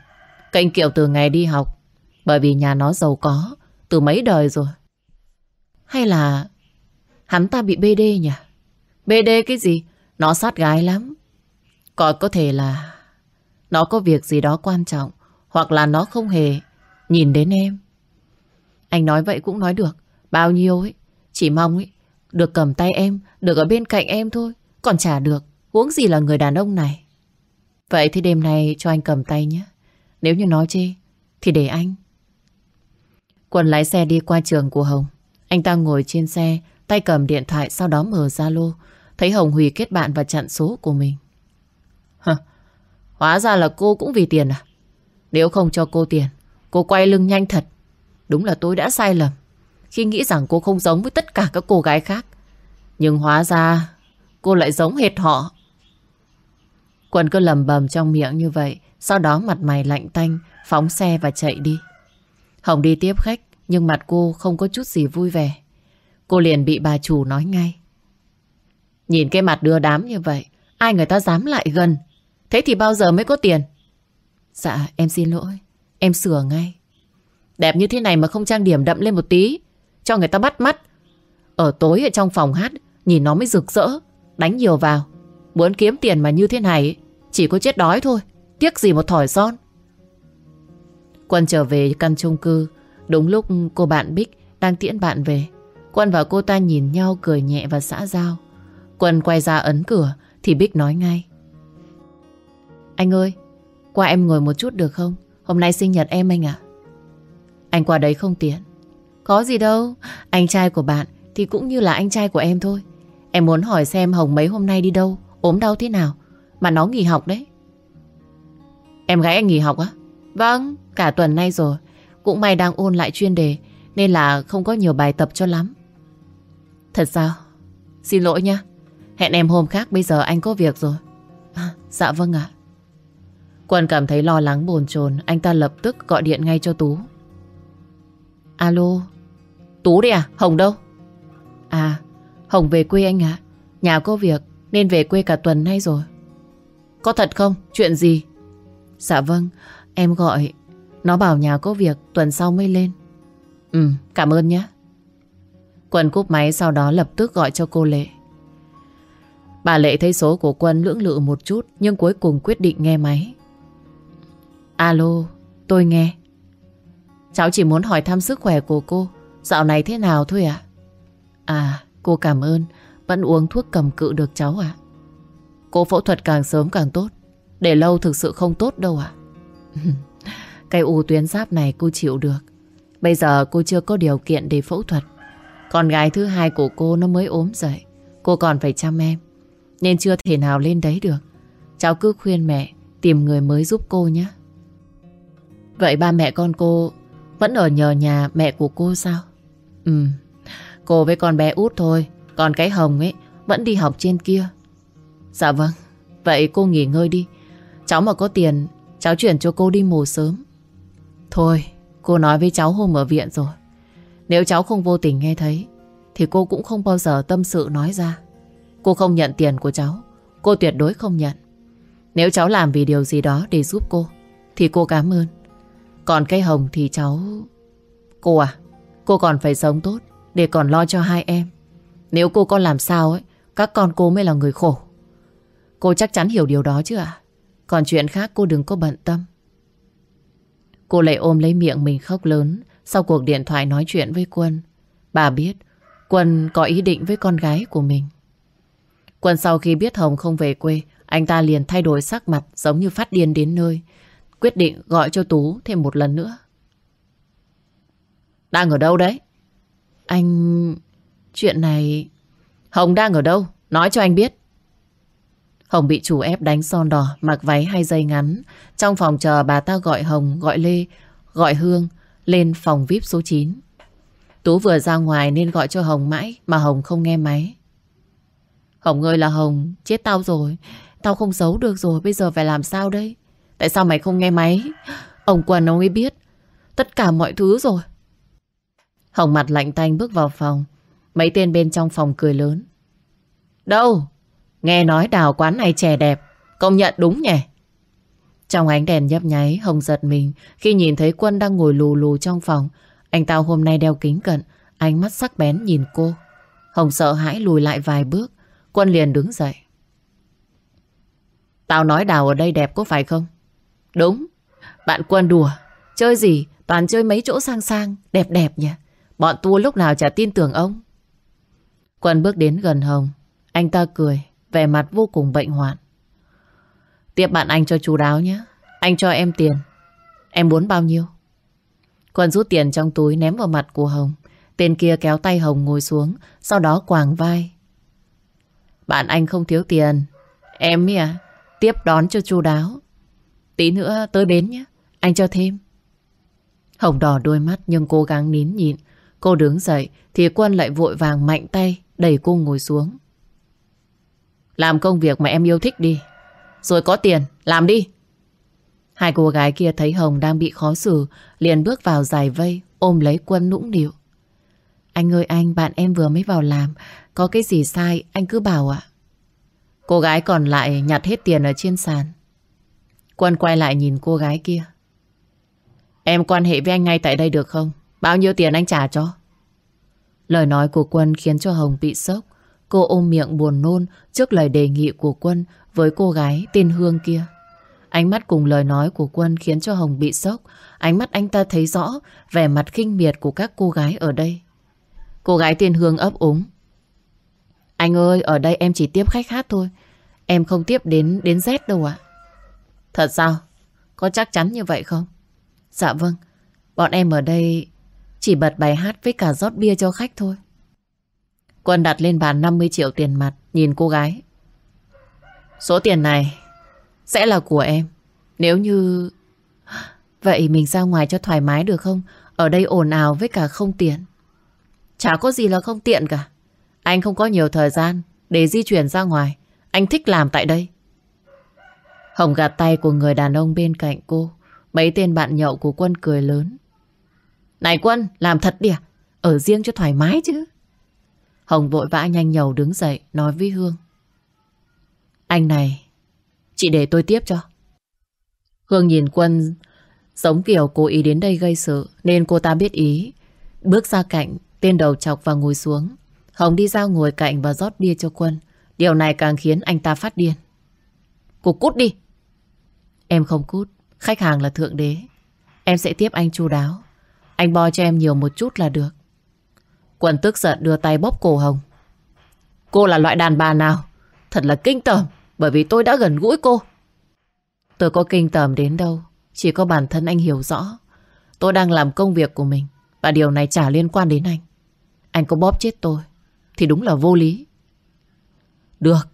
Kênh kiệu từ ngày đi học, bởi vì nhà nó giàu có từ mấy đời rồi. Hay là hắn ta bị BD nhỉ? BD cái gì? Nó sát gái lắm. Còn có thể là nó có việc gì đó quan trọng hoặc là nó không hề nhìn đến em. Anh nói vậy cũng nói được. Bao nhiêu ấy. Chỉ mong ấy. Được cầm tay em. Được ở bên cạnh em thôi. Còn chả được. Huống gì là người đàn ông này. Vậy thì đêm nay cho anh cầm tay nhé. Nếu như nói chê. Thì để anh. Quân lái xe đi qua trường của Hồng. Anh ta ngồi trên xe. Tay cầm điện thoại. Sau đó mở Zalo. Thấy Hồng hủy kết bạn và chặn số của mình. Hả? Hóa ra là cô cũng vì tiền à? Nếu không cho cô tiền, cô quay lưng nhanh thật. Đúng là tôi đã sai lầm. Khi nghĩ rằng cô không giống với tất cả các cô gái khác. Nhưng hóa ra cô lại giống hệt họ. Quân cứ lầm bầm trong miệng như vậy. Sau đó mặt mày lạnh tanh, phóng xe và chạy đi. Hồng đi tiếp khách, nhưng mặt cô không có chút gì vui vẻ. Cô liền bị bà chủ nói ngay. Nhìn cái mặt đưa đám như vậy, ai người ta dám lại gần. Thế thì bao giờ mới có tiền? Dạ, em xin lỗi. Em sửa ngay. Đẹp như thế này mà không trang điểm đậm lên một tí. Cho người ta bắt mắt. Ở tối ở trong phòng hát, nhìn nó mới rực rỡ. Đánh nhiều vào. Muốn kiếm tiền mà như thế này, chỉ có chết đói thôi. Tiếc gì một thỏi son. Quân trở về căn chung cư. Đúng lúc cô bạn Bích đang tiễn bạn về. Quân và cô ta nhìn nhau cười nhẹ và xã giao. Quân quay ra ấn cửa thì Bích nói ngay. Anh ơi, qua em ngồi một chút được không? Hôm nay sinh nhật em anh ạ. Anh qua đấy không tiện. Có gì đâu, anh trai của bạn thì cũng như là anh trai của em thôi. Em muốn hỏi xem Hồng mấy hôm nay đi đâu, ốm đau thế nào, mà nó nghỉ học đấy. Em gái anh nghỉ học á? Vâng, cả tuần nay rồi. Cũng may đang ôn lại chuyên đề, nên là không có nhiều bài tập cho lắm. Thật sao? Xin lỗi nha. Hẹn em hôm khác, bây giờ anh có việc rồi. À, dạ vâng ạ. Quân cảm thấy lo lắng bồn chồn Anh ta lập tức gọi điện ngay cho Tú Alo Tú đây à? Hồng đâu? À Hồng về quê anh ạ Nhà có việc nên về quê cả tuần nay rồi Có thật không? Chuyện gì? Dạ vâng Em gọi Nó bảo nhà có việc tuần sau mới lên Ừ cảm ơn nhé Quân cúp máy sau đó lập tức gọi cho cô Lệ Bà Lệ thấy số của Quân lưỡng lự một chút Nhưng cuối cùng quyết định nghe máy Alo, tôi nghe. Cháu chỉ muốn hỏi thăm sức khỏe của cô. Dạo này thế nào thôi ạ? À? cô cảm ơn. Vẫn uống thuốc cầm cự được cháu ạ. Cô phẫu thuật càng sớm càng tốt. Để lâu thực sự không tốt đâu ạ. Cái u tuyến giáp này cô chịu được. Bây giờ cô chưa có điều kiện để phẫu thuật. Con gái thứ hai của cô nó mới ốm dậy. Cô còn phải chăm em. Nên chưa thể nào lên đấy được. Cháu cứ khuyên mẹ tìm người mới giúp cô nhé. Vậy ba mẹ con cô vẫn ở nhờ nhà mẹ của cô sao? Ừ, cô với con bé út thôi. Còn cái Hồng ấy vẫn đi học trên kia. Dạ vâng, vậy cô nghỉ ngơi đi. Cháu mà có tiền, cháu chuyển cho cô đi mù sớm. Thôi, cô nói với cháu hôm ở viện rồi. Nếu cháu không vô tình nghe thấy, thì cô cũng không bao giờ tâm sự nói ra. Cô không nhận tiền của cháu, cô tuyệt đối không nhận. Nếu cháu làm vì điều gì đó để giúp cô, thì cô cảm ơn. Còn cây hồng thì cháu... Cô à, cô còn phải sống tốt để còn lo cho hai em. Nếu cô có làm sao ấy, các con cô mới là người khổ. Cô chắc chắn hiểu điều đó chứ ạ? Còn chuyện khác cô đừng có bận tâm. Cô lại ôm lấy miệng mình khóc lớn sau cuộc điện thoại nói chuyện với Quân. Bà biết Quân có ý định với con gái của mình. Quân sau khi biết Hồng không về quê, anh ta liền thay đổi sắc mặt giống như phát điên đến nơi. Quyết định gọi cho Tú thêm một lần nữa. Đang ở đâu đấy? Anh... Chuyện này... Hồng đang ở đâu? Nói cho anh biết. Hồng bị chủ ép đánh son đỏ, mặc váy hay dây ngắn. Trong phòng chờ bà ta gọi Hồng, gọi Lê, gọi Hương lên phòng VIP số 9. Tú vừa ra ngoài nên gọi cho Hồng mãi mà Hồng không nghe máy. Hồng ơi là Hồng, chết tao rồi. Tao không giấu được rồi, bây giờ phải làm sao đây? Tại sao mày không nghe máy? Ông quần ông ấy biết tất cả mọi thứ rồi. Hồng mặt lạnh tanh bước vào phòng. Mấy tên bên trong phòng cười lớn. Đâu? Nghe nói đào quán này trẻ đẹp. Công nhận đúng nhỉ? Trong ánh đèn nhấp nháy, Hồng giật mình khi nhìn thấy Quân đang ngồi lù lù trong phòng. Anh ta hôm nay đeo kính cận, ánh mắt sắc bén nhìn cô. Hồng sợ hãi lùi lại vài bước. Quân liền đứng dậy. Tao nói đào ở đây đẹp có phải không? Đúng. Bạn Quân đùa. Chơi gì? Toàn chơi mấy chỗ sang sang, đẹp đẹp nhỉ? Bọn tua lúc nào chả tin tưởng ông. Quân bước đến gần Hồng. Anh ta cười, vẻ mặt vô cùng bệnh hoạn. Tiếp bạn anh cho chú đáo nhé. Anh cho em tiền. Em muốn bao nhiêu? Quân rút tiền trong túi ném vào mặt của Hồng. Tên kia kéo tay Hồng ngồi xuống, sau đó quàng vai. Bạn anh không thiếu tiền. Em ý à, tiếp đón cho chú đáo. Tí nữa tới bến nhé, anh cho thêm. Hồng đỏ đôi mắt nhưng cố gắng nín nhịn. Cô đứng dậy thì Quân lại vội vàng mạnh tay đẩy cô ngồi xuống. Làm công việc mà em yêu thích đi. Rồi có tiền, làm đi. Hai cô gái kia thấy Hồng đang bị khó xử liền bước vào giải vây ôm lấy Quân nũng nịu. Anh ơi anh, bạn em vừa mới vào làm. Có cái gì sai, anh cứ bảo ạ. Cô gái còn lại nhặt hết tiền ở trên sàn. Quân quay lại nhìn cô gái kia. Em quan hệ với anh ngay tại đây được không? Bao nhiêu tiền anh trả cho? Lời nói của Quân khiến cho Hồng bị sốc. Cô ôm miệng buồn nôn trước lời đề nghị của Quân với cô gái tên Hương kia. Ánh mắt cùng lời nói của Quân khiến cho Hồng bị sốc. Ánh mắt anh ta thấy rõ vẻ mặt khinh miệt của các cô gái ở đây. Cô gái tên Hương ấp úng. Anh ơi, ở đây em chỉ tiếp khách hát thôi. Em không tiếp đến đến Z đâu ạ. Thật sao? Có chắc chắn như vậy không? Dạ vâng. Bọn em ở đây chỉ bật bài hát với cả rót bia cho khách thôi. Quân đặt lên bàn 50 triệu tiền mặt, nhìn cô gái. Số tiền này sẽ là của em. Nếu như... Vậy mình ra ngoài cho thoải mái được không? Ở đây ồn ào với cả không tiện. Chả có gì là không tiện cả. Anh không có nhiều thời gian để di chuyển ra ngoài. Anh thích làm tại đây. Hồng gạt tay của người đàn ông bên cạnh cô. Mấy tên bạn nhậu của Quân cười lớn. Này Quân, làm thật đi à? Ở riêng cho thoải mái chứ. Hồng vội vã nhanh nhầu đứng dậy, nói với Hương. Anh này, chị để tôi tiếp cho. Hương nhìn Quân giống kiểu cố ý đến đây gây sự, nên cô ta biết ý. Bước ra cạnh, tên đầu chọc và ngồi xuống. Hồng đi ra ngồi cạnh và rót bia cho Quân. Điều này càng khiến anh ta phát điên. Cô cút đi. Em không cút. Khách hàng là thượng đế. Em sẽ tiếp anh chu đáo. Anh bo cho em nhiều một chút là được. Quân tức giận đưa tay bóp cổ Hồng. Cô là loại đàn bà nào? Thật là kinh tởm, bởi vì tôi đã gần gũi cô. Tôi có kinh tởm đến đâu. Chỉ có bản thân anh hiểu rõ. Tôi đang làm công việc của mình, và điều này chả liên quan đến anh. Anh có bóp chết tôi, thì đúng là vô lý. Được.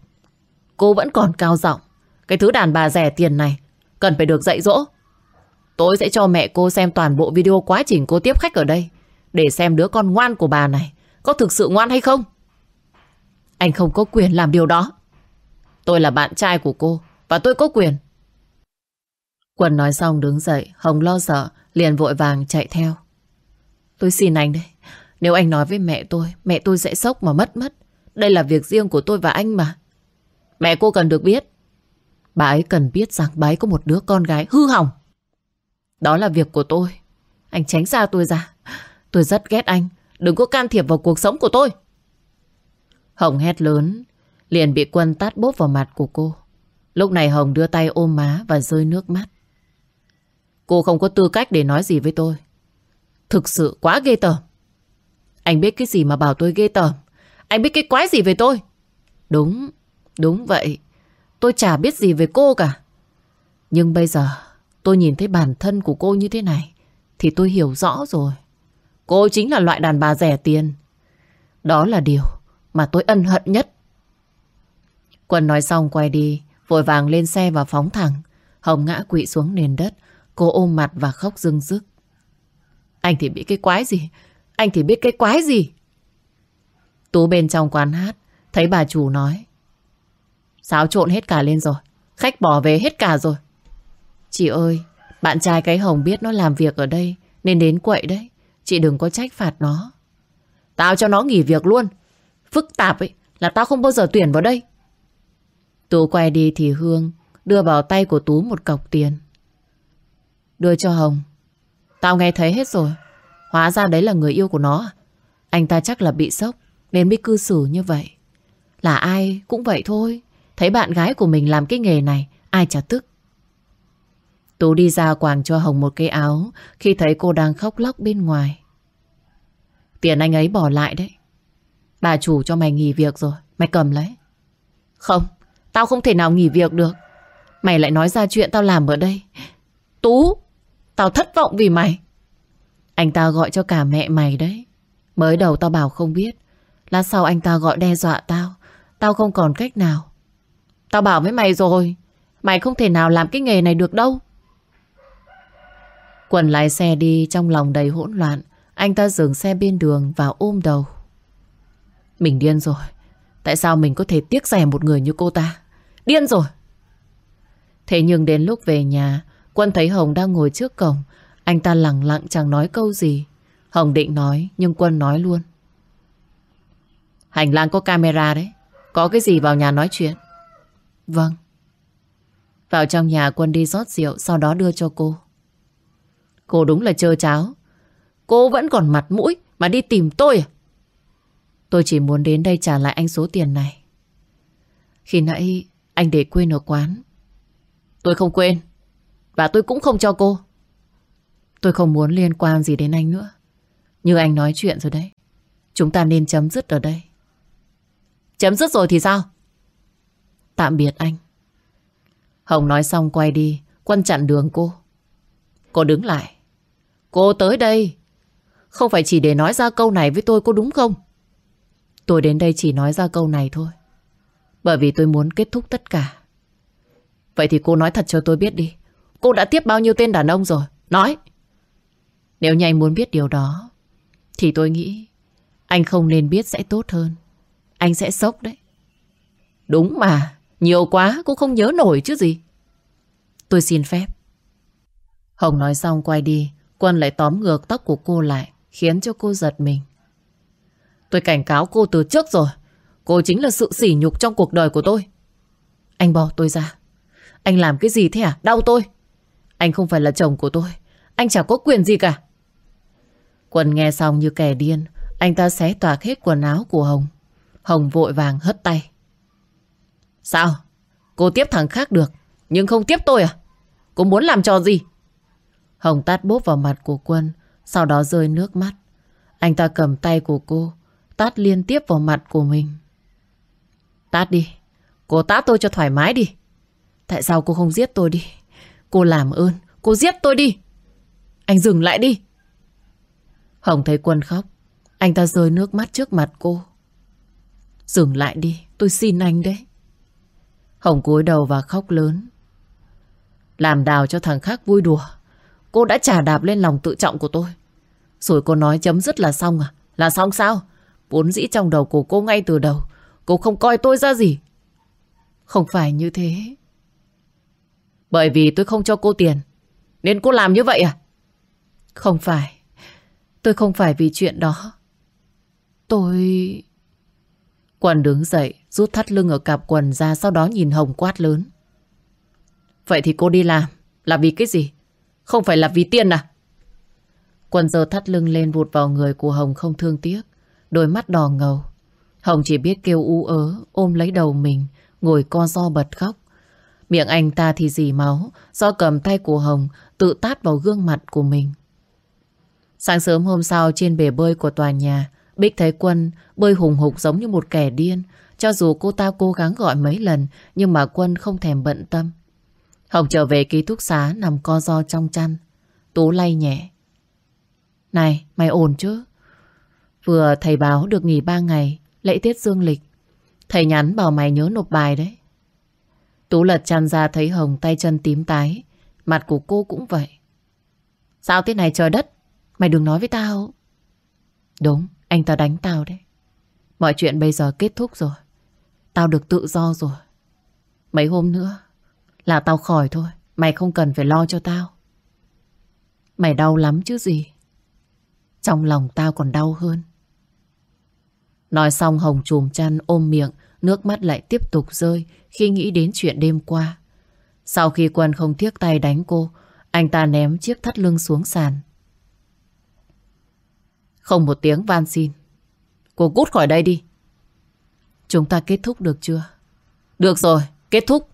Cô vẫn còn cao giọng. Cái thứ đàn bà rẻ tiền này, cần phải được dạy dỗ. Tôi sẽ cho mẹ cô xem toàn bộ video quá trình cô tiếp khách ở đây để xem đứa con ngoan của bà này có thực sự ngoan hay không. Anh không có quyền làm điều đó. Tôi là bạn trai của cô và tôi có quyền. Quân nói xong đứng dậy, Hồng lo sợ, liền vội vàng chạy theo. Tôi xin anh đây, nếu anh nói với mẹ tôi, mẹ tôi sẽ sốc mà mất mất. Đây là việc riêng của tôi và anh mà. Mẹ cô cần được biết. Bà ấy cần biết rằng bà ấy có một đứa con gái hư hỏng. Đó là việc của tôi. Anh tránh xa tôi ra. Tôi rất ghét anh. Đừng có can thiệp vào cuộc sống của tôi. Hồng hét lớn. Liền bị quân tát bốp vào mặt của cô. Lúc này Hồng đưa tay ôm má và rơi nước mắt. Cô không có tư cách để nói gì với tôi. Thực sự quá ghê tởm. Anh biết cái gì mà bảo tôi ghê tởm. Anh biết cái quái gì về tôi. Đúng, đúng vậy. Tôi chả biết gì về cô cả. Nhưng bây giờ tôi nhìn thấy bản thân của cô như thế này thì tôi hiểu rõ rồi. Cô chính là loại đàn bà rẻ tiền. Đó là điều mà tôi ân hận nhất. Quân nói xong quay đi, vội vàng lên xe và phóng thẳng. Hồng ngã quỵ xuống nền đất, cô ôm mặt và khóc rưng rức. Anh thì bị cái quái gì? Anh thì biết cái quái gì? Tú bên trong quán hát, thấy bà chủ nói. Xáo trộn hết cả lên rồi, khách bỏ về hết cả rồi. Chị ơi, bạn trai cái Hồng biết nó làm việc ở đây nên đến quậy đấy. Chị đừng có trách phạt nó. Tao cho nó nghỉ việc luôn. Phức tạp ấy là tao không bao giờ tuyển vào đây. Tú quay đi thì Hương đưa vào tay của Tú một cọc tiền. Đưa cho Hồng. Tao nghe thấy hết rồi. Hóa ra đấy là người yêu của nó. À? Anh ta chắc là bị sốc nên mới cư xử như vậy. Là ai cũng vậy thôi. Thấy bạn gái của mình làm cái nghề này, ai chả tức. Tú đi ra quàng cho Hồng một cái áo khi thấy cô đang khóc lóc bên ngoài. Tiền anh ấy bỏ lại đấy. Bà chủ cho mày nghỉ việc rồi, mày cầm lấy. Không, tao không thể nào nghỉ việc được. Mày lại nói ra chuyện tao làm ở đây. Tú, tao thất vọng vì mày. Anh ta gọi cho cả mẹ mày đấy. Mới đầu tao bảo không biết. Lát sau anh ta gọi đe dọa tao. Tao không còn cách nào. Tao bảo với mày rồi. Mày không thể nào làm cái nghề này được đâu. Quần lái xe đi trong lòng đầy hỗn loạn. Anh ta dừng xe bên đường và ôm đầu. Mình điên rồi. Tại sao mình có thể tiếc rẻ một người như cô ta? Điên rồi. Thế nhưng đến lúc về nhà, Quân thấy Hồng đang ngồi trước cổng. Anh ta lặng lặng chẳng nói câu gì. Hồng định nói, nhưng Quân nói luôn. Hành lang có camera đấy. Có cái gì vào nhà nói chuyện? Vâng. Vào trong nhà Quân đi rót rượu, sau đó đưa cho cô. Cô đúng là trơ cháo. Cô vẫn còn mặt mũi mà đi tìm tôi à? Tôi chỉ muốn đến đây trả lại anh số tiền này. Khi nãy anh để quên ở quán. Tôi không quên. Và tôi cũng không cho cô. Tôi không muốn liên quan gì đến anh nữa. Như anh nói chuyện rồi đấy. Chúng ta nên chấm dứt ở đây. Chấm dứt rồi thì sao? Tạm biệt anh. Hồng nói xong quay đi. Quân chặn đường cô. Cô đứng lại. Cô tới đây. Không phải chỉ để nói ra câu này với tôi có đúng không? Tôi đến đây chỉ nói ra câu này thôi. Bởi vì tôi muốn kết thúc tất cả. Vậy thì cô nói thật cho tôi biết đi. Cô đã tiếp bao nhiêu tên đàn ông rồi? Nói. Nếu như anh muốn biết điều đó, thì tôi nghĩ anh không nên biết sẽ tốt hơn. Anh sẽ sốc đấy. Đúng mà, nhiều quá cũng không nhớ nổi chứ gì. Tôi xin phép. Hồng nói xong quay đi, Quân lại tóm ngược tóc của cô lại, khiến cho cô giật mình. Tôi cảnh cáo cô từ trước rồi. Cô chính là sự sỉ nhục trong cuộc đời của tôi. Anh bỏ tôi ra. Anh làm cái gì thế à? Đau tôi. Anh không phải là chồng của tôi. Anh chẳng có quyền gì cả. Quân nghe xong như kẻ điên. Anh ta xé toạc hết quần áo của Hồng. Hồng vội vàng hất tay. Sao? Cô tiếp thằng khác được. Nhưng không tiếp tôi à? Cô muốn làm trò gì? Hồng tát bốp vào mặt của Quân. Sau đó rơi nước mắt. Anh ta cầm tay của cô. Tát liên tiếp vào mặt của mình. Tát đi. Cô tát tôi cho thoải mái đi. Tại sao cô không giết tôi đi? Cô làm ơn. Cô giết tôi đi. Anh dừng lại đi. Hồng thấy Quân khóc. Anh ta rơi nước mắt trước mặt cô. Dừng lại đi. Tôi xin anh đấy. Hồng cúi đầu và khóc lớn. Làm đào cho thằng khác vui đùa. Cô đã trả đạp lên lòng tự trọng của tôi. Rồi cô nói chấm dứt là xong à? Là xong sao? Vốn dĩ trong đầu của cô ngay từ đầu. Cô không coi tôi ra gì. Không phải như thế. Bởi vì tôi không cho cô tiền. Nên cô làm như vậy à? Không phải. Tôi không phải vì chuyện đó. Tôi... Quần đứng dậy, rút thắt lưng ở cặp quần ra, sau đó nhìn Hồng quát lớn. Vậy thì cô đi làm, là vì cái gì? Không phải là vì tiền à? Quần giờ thắt lưng lên vụt vào người của Hồng không thương tiếc. Đôi mắt đỏ ngầu. Hồng chỉ biết kêu ú ớ, ôm lấy đầu mình, ngồi co do bật khóc. Miệng anh ta thì dì máu, do cầm tay của Hồng tự tát vào gương mặt của mình. Sáng sớm hôm sau trên bể bơi của tòa nhà, Bích thấy Quân bơi hùng hục giống như một kẻ điên. Cho dù cô ta cố gắng gọi mấy lần, nhưng mà Quân không thèm bận tâm. Hồng trở về ký túc xá nằm co ro trong chăn. Tú lay nhẹ. Này, mày ổn chứ? Vừa thầy báo được nghỉ ba ngày, lễ tiết dương lịch. Thầy nhắn bảo mày nhớ nộp bài đấy. Tú lật chăn ra thấy Hồng tay chân tím tái. Mặt của cô cũng vậy. Sao thế này trời đất? Mày đừng nói với tao. Đúng, anh ta đánh tao đấy. Mọi chuyện bây giờ kết thúc rồi. Tao được tự do rồi. Mấy hôm nữa là tao khỏi thôi. Mày không cần phải lo cho tao. Mày đau lắm chứ gì. Trong lòng tao còn đau hơn. Nói xong Hồng chùm chăn ôm miệng, nước mắt lại tiếp tục rơi khi nghĩ đến chuyện đêm qua. Sau khi Quân không tiếc tay đánh cô, anh ta ném chiếc thắt lưng xuống sàn. Không một tiếng van xin. Cô cút khỏi đây đi. Chúng ta kết thúc được chưa? Được rồi, kết thúc.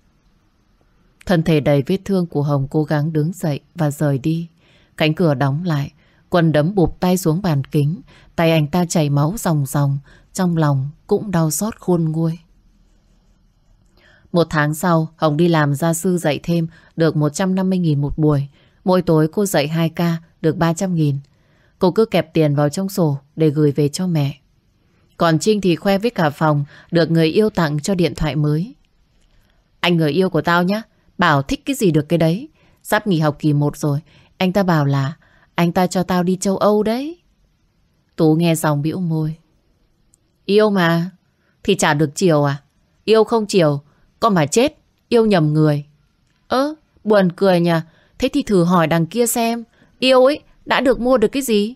Thân thể đầy vết thương của Hồng cố gắng đứng dậy và rời đi. Cánh cửa đóng lại, Quân đấm bụp tay xuống bàn kính, tay anh ta chảy máu ròng ròng, trong lòng cũng đau xót khôn nguôi. Một tháng sau, Hồng đi làm gia sư dạy thêm được 150.000 một buổi. Mỗi tối cô dạy 2 ca được 300.000. Cô cứ kẹp tiền vào trong sổ để gửi về cho mẹ. Còn Trinh thì khoe với cả phòng được người yêu tặng cho điện thoại mới. Anh người yêu của tao nhá, bảo thích cái gì được cái đấy. Sắp nghỉ học kỳ 1 rồi, anh ta bảo là anh ta cho tao đi châu Âu đấy. Tú nghe xong bĩu môi. Yêu mà, thì chả được chiều à? Yêu không chiều, con mà chết, yêu nhầm người. Ơ, buồn cười nhỉ, thế thì thử hỏi đằng kia xem, yêu ấy, đã được mua được cái gì?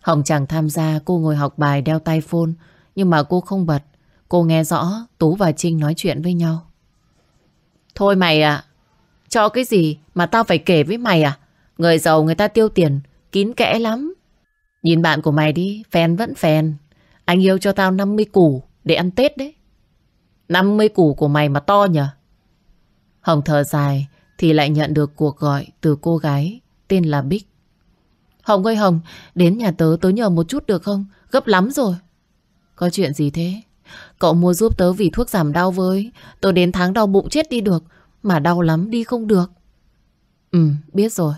Hồng chẳng tham gia, cô ngồi học bài đeo tay phone, nhưng mà cô không bật. Cô nghe rõ Tú và Trinh nói chuyện với nhau. Thôi mày à, cho cái gì mà tao phải kể với mày à? Người giàu người ta tiêu tiền, kín kẽ lắm. Nhìn bạn của mày đi, phèn vẫn phèn. Anh yêu cho tao 50 củ để ăn Tết đấy. 50 củ của mày mà to nhở Hồng thở dài thì lại nhận được cuộc gọi từ cô gái tên là Bích. Hồng ơi Hồng, đến nhà tớ tớ nhờ một chút được không? Gấp lắm rồi. Có chuyện gì thế? Cậu mua giúp tớ vì thuốc giảm đau với. Tớ đến tháng đau bụng chết đi được. Mà đau lắm đi không được. Ừ, biết rồi.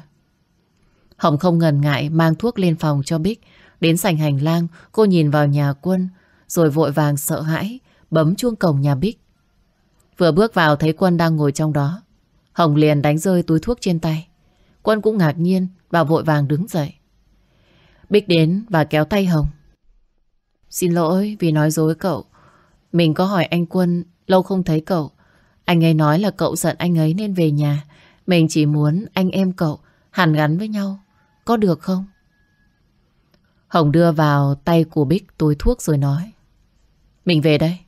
Hồng không ngần ngại mang thuốc lên phòng cho Bích. Đến sảnh hành lang, cô nhìn vào nhà quân, rồi vội vàng sợ hãi, bấm chuông cổng nhà Bích. Vừa bước vào thấy quân đang ngồi trong đó. Hồng liền đánh rơi túi thuốc trên tay. Quân cũng ngạc nhiên và vội vàng đứng dậy. Bích đến và kéo tay Hồng. Xin lỗi vì nói dối cậu. Mình có hỏi anh Quân lâu không thấy cậu. Anh ấy nói là cậu giận anh ấy nên về nhà. Mình chỉ muốn anh em cậu hàn gắn với nhau. Có được không? Hồng đưa vào tay của Bích túi thuốc rồi nói. Mình về đây.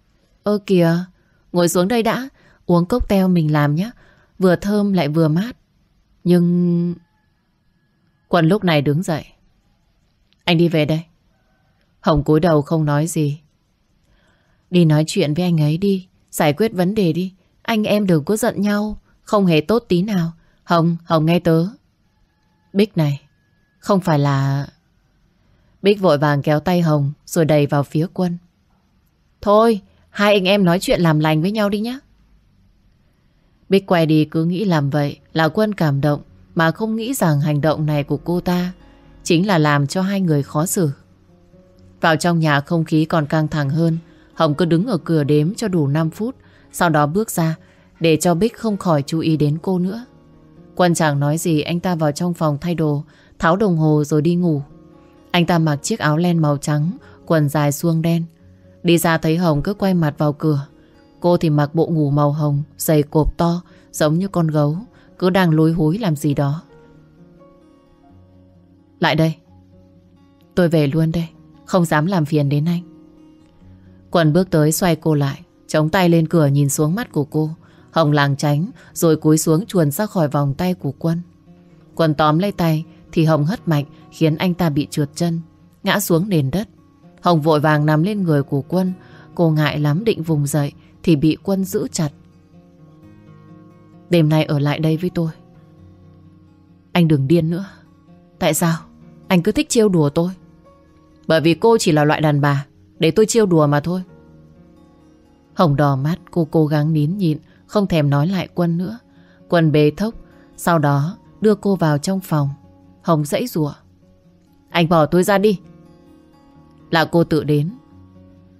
Ơ kìa, ngồi xuống đây đã. Uống cốc teo mình làm nhé. Vừa thơm lại vừa mát. Nhưng... Quân lúc này đứng dậy. Anh đi về đây. Hồng cúi đầu không nói gì. Đi nói chuyện với anh ấy đi. Giải quyết vấn đề đi. Anh em đừng có giận nhau. Không hề tốt tí nào. Hồng, Hồng nghe tớ. Bích này, không phải là... Bích vội vàng kéo tay Hồng rồi đầy vào phía quân. Thôi, hai anh em nói chuyện làm lành với nhau đi nhé. Bích quay đi cứ nghĩ làm vậy là quân cảm động mà không nghĩ rằng hành động này của cô ta chính là làm cho hai người khó xử. Vào trong nhà không khí còn căng thẳng hơn, Hồng cứ đứng ở cửa đếm cho đủ 5 phút, sau đó bước ra để cho Bích không khỏi chú ý đến cô nữa. Quân chẳng nói gì anh ta vào trong phòng thay đồ, tháo đồng hồ rồi đi ngủ. Anh ta mặc chiếc áo len màu trắng, quần dài suông đen. Đi ra thấy Hồng cứ quay mặt vào cửa. Cô thì mặc bộ ngủ màu hồng, giày cộp to, giống như con gấu, cứ đang lối hối làm gì đó. Lại đây. Tôi về luôn đây, không dám làm phiền đến anh. Quân bước tới xoay cô lại, chống tay lên cửa nhìn xuống mắt của cô. Hồng làng tránh, rồi cúi xuống chuồn ra khỏi vòng tay của Quân. Quân tóm lấy tay, thì Hồng hất mạnh, khiến anh ta bị trượt chân, ngã xuống nền đất. Hồng vội vàng nằm lên người của Quân, cô ngại lắm định vùng dậy, thì bị Quân giữ chặt. Đêm nay ở lại đây với tôi. Anh đừng điên nữa. Tại sao? Anh cứ thích trêu đùa tôi. Bởi vì cô chỉ là loại đàn bà, để tôi chiêu đùa mà thôi. Hồng đỏ mắt, cô cố gắng nín nhịn, không thèm nói lại Quân nữa. Quân bế thốc, sau đó đưa cô vào trong phòng. Hồng dãy rủa Anh bỏ tôi ra đi. Là cô tự đến.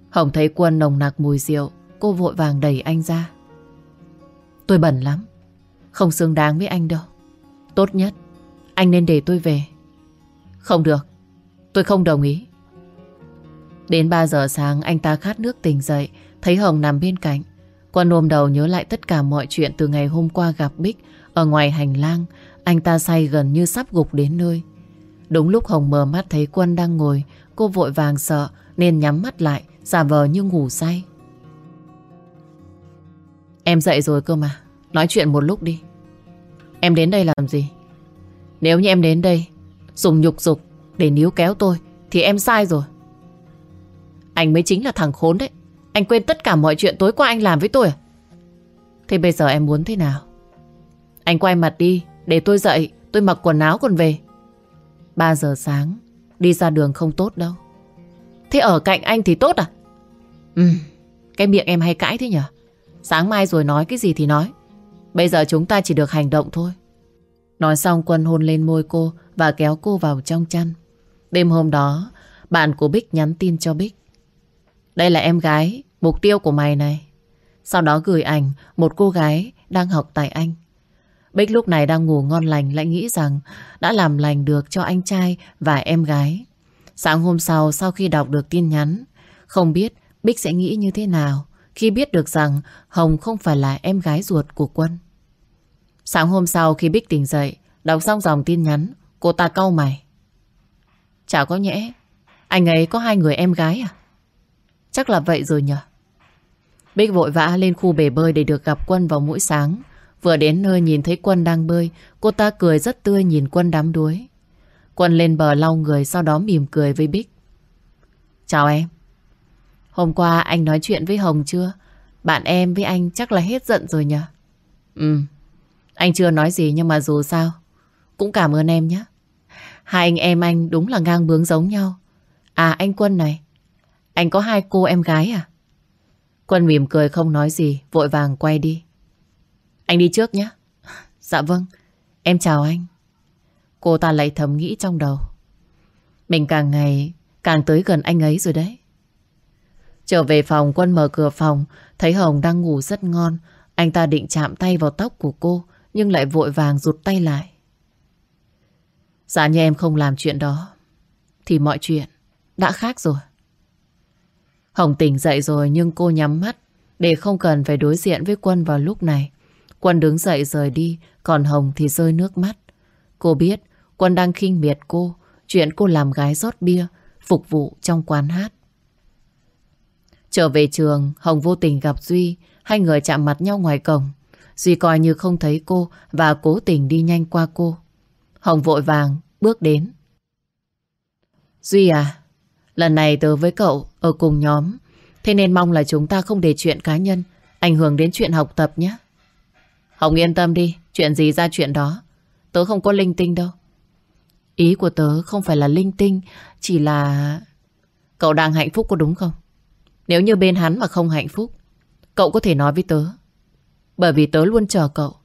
Hồng thấy Quân nồng nặc mùi rượu, cô vội vàng đẩy anh ra. Tôi bẩn lắm, không xứng đáng với anh đâu. Tốt nhất, anh nên để tôi về. Không được, tôi không đồng ý. Đến 3 giờ sáng anh ta khát nước tỉnh dậy, thấy Hồng nằm bên cạnh. Quân ôm đầu nhớ lại tất cả mọi chuyện từ ngày hôm qua gặp Bích Ở ngoài hành lang, anh ta say gần như sắp gục đến nơi. Đúng lúc Hồng mở mắt thấy Quân đang ngồi, cô vội vàng sợ nên nhắm mắt lại, giả vờ như ngủ say. Em dậy rồi cơ mà, nói chuyện một lúc đi. Em đến đây làm gì? Nếu như em đến đây dùng nhục dục để níu kéo tôi thì em sai rồi. Anh mới chính là thằng khốn đấy. Anh quên tất cả mọi chuyện tối qua anh làm với tôi à? Thế bây giờ em muốn thế nào? Anh quay mặt đi, để tôi dậy, tôi mặc quần áo còn về. 3 giờ sáng, đi ra đường không tốt đâu. Thế ở cạnh anh thì tốt à? Ừ, cái miệng em hay cãi thế nhở? Sáng mai rồi nói cái gì thì nói. Bây giờ chúng ta chỉ được hành động thôi. Nói xong Quân hôn lên môi cô và kéo cô vào trong chăn. Đêm hôm đó, bạn của Bích nhắn tin cho Bích. Đây là em gái, mục tiêu của mày này. Sau đó gửi ảnh một cô gái đang học tại Anh. Bích lúc này đang ngủ ngon lành lại nghĩ rằng đã làm lành được cho anh trai và em gái. Sáng hôm sau sau khi đọc được tin nhắn, không biết Bích sẽ nghĩ như thế nào khi biết được rằng Hồng không phải là em gái ruột của Quân. Sáng hôm sau khi Bích tỉnh dậy, đọc xong dòng tin nhắn, cô ta cau mày. Chả có nhẽ, anh ấy có hai người em gái à? Chắc là vậy rồi nhỉ? Bích vội vã lên khu bể bơi để được gặp Quân vào mỗi sáng. Vừa đến nơi nhìn thấy Quân đang bơi, cô ta cười rất tươi nhìn Quân đám đuối. Quân lên bờ lau người sau đó mỉm cười với Bích. Chào em. Hôm qua anh nói chuyện với Hồng chưa? Bạn em với anh chắc là hết giận rồi nhỉ? Ừ. Anh chưa nói gì nhưng mà dù sao cũng cảm ơn em nhé. Hai anh em anh đúng là ngang bướng giống nhau. À anh Quân này, anh có hai cô em gái à? Quân mỉm cười không nói gì, vội vàng quay đi. Anh đi trước nhé. Dạ vâng, em chào anh. Cô ta lại thầm nghĩ trong đầu. Mình càng ngày càng tới gần anh ấy rồi đấy. Trở về phòng, Quân mở cửa phòng, thấy Hồng đang ngủ rất ngon. Anh ta định chạm tay vào tóc của cô, nhưng lại vội vàng rụt tay lại. Dạ như em không làm chuyện đó, thì mọi chuyện đã khác rồi. Hồng tỉnh dậy rồi nhưng cô nhắm mắt để không cần phải đối diện với Quân vào lúc này. Quân đứng dậy rời đi, còn Hồng thì rơi nước mắt. Cô biết Quân đang khinh miệt cô, chuyện cô làm gái rót bia, phục vụ trong quán hát. Trở về trường, Hồng vô tình gặp Duy, hai người chạm mặt nhau ngoài cổng. Duy coi như không thấy cô và cố tình đi nhanh qua cô. Hồng vội vàng bước đến. Duy à, lần này tớ với cậu ở cùng nhóm, thế nên mong là chúng ta không để chuyện cá nhân ảnh hưởng đến chuyện học tập nhé. Hồng yên tâm đi, chuyện gì ra chuyện đó. Tớ không có linh tinh đâu. Ý của tớ không phải là linh tinh, chỉ là... Cậu đang hạnh phúc có đúng không? Nếu như bên hắn mà không hạnh phúc, cậu có thể nói với tớ. Bởi vì tớ luôn chờ cậu.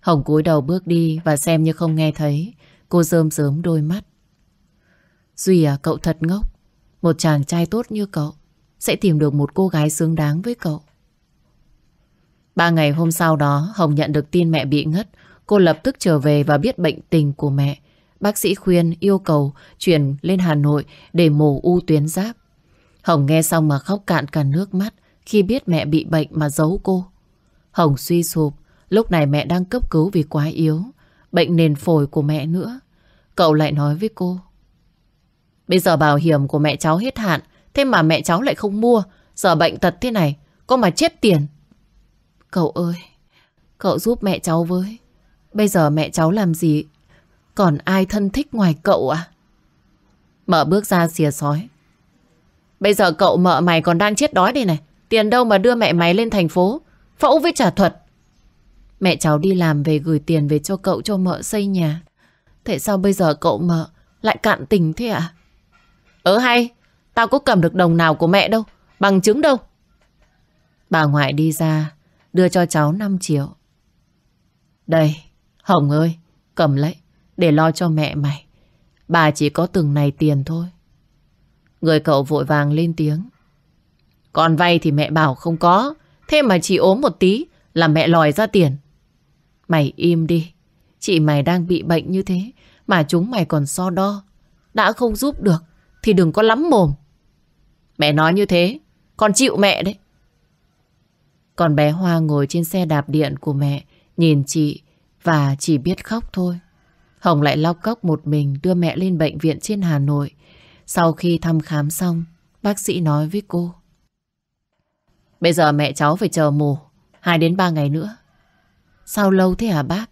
Hồng cúi đầu bước đi và xem như không nghe thấy. Cô rơm rớm đôi mắt. Duy à, cậu thật ngốc. Một chàng trai tốt như cậu sẽ tìm được một cô gái xứng đáng với cậu. Ba ngày hôm sau đó, Hồng nhận được tin mẹ bị ngất. Cô lập tức trở về và biết bệnh tình của mẹ. Bác sĩ khuyên yêu cầu chuyển lên Hà Nội để mổ u tuyến giáp. Hồng nghe xong mà khóc cạn cả nước mắt khi biết mẹ bị bệnh mà giấu cô. Hồng suy sụp, lúc này mẹ đang cấp cứu vì quá yếu, bệnh nền phổi của mẹ nữa. Cậu lại nói với cô. Bây giờ bảo hiểm của mẹ cháu hết hạn, thế mà mẹ cháu lại không mua, giờ bệnh tật thế này, có mà chết tiền. Cậu ơi, cậu giúp mẹ cháu với. Bây giờ mẹ cháu làm gì? Còn ai thân thích ngoài cậu à? Mở bước ra xìa sói. Bây giờ cậu mợ mày còn đang chết đói đây này. Tiền đâu mà đưa mẹ mày lên thành phố. Phẫu với trả thuật. Mẹ cháu đi làm về gửi tiền về cho cậu cho mợ xây nhà. Tại sao bây giờ cậu mợ lại cạn tình thế ạ? À? Ờ hay, tao có cầm được đồng nào của mẹ đâu. Bằng chứng đâu. Bà ngoại đi ra, đưa cho cháu 5 triệu. Đây, Hồng ơi, cầm lấy, để lo cho mẹ mày. Bà chỉ có từng này tiền thôi. Người cậu vội vàng lên tiếng. Còn vay thì mẹ bảo không có. Thế mà chỉ ốm một tí là mẹ lòi ra tiền. Mày im đi. Chị mày đang bị bệnh như thế mà chúng mày còn so đo. Đã không giúp được thì đừng có lắm mồm. Mẹ nói như thế, con chịu mẹ đấy. Còn bé Hoa ngồi trên xe đạp điện của mẹ, nhìn chị và chỉ biết khóc thôi. Hồng lại lao cốc một mình đưa mẹ lên bệnh viện trên Hà Nội. Sau khi thăm khám xong, bác sĩ nói với cô. Bây giờ mẹ cháu phải chờ mổ 2 đến 3 ngày nữa. Sao lâu thế hả bác?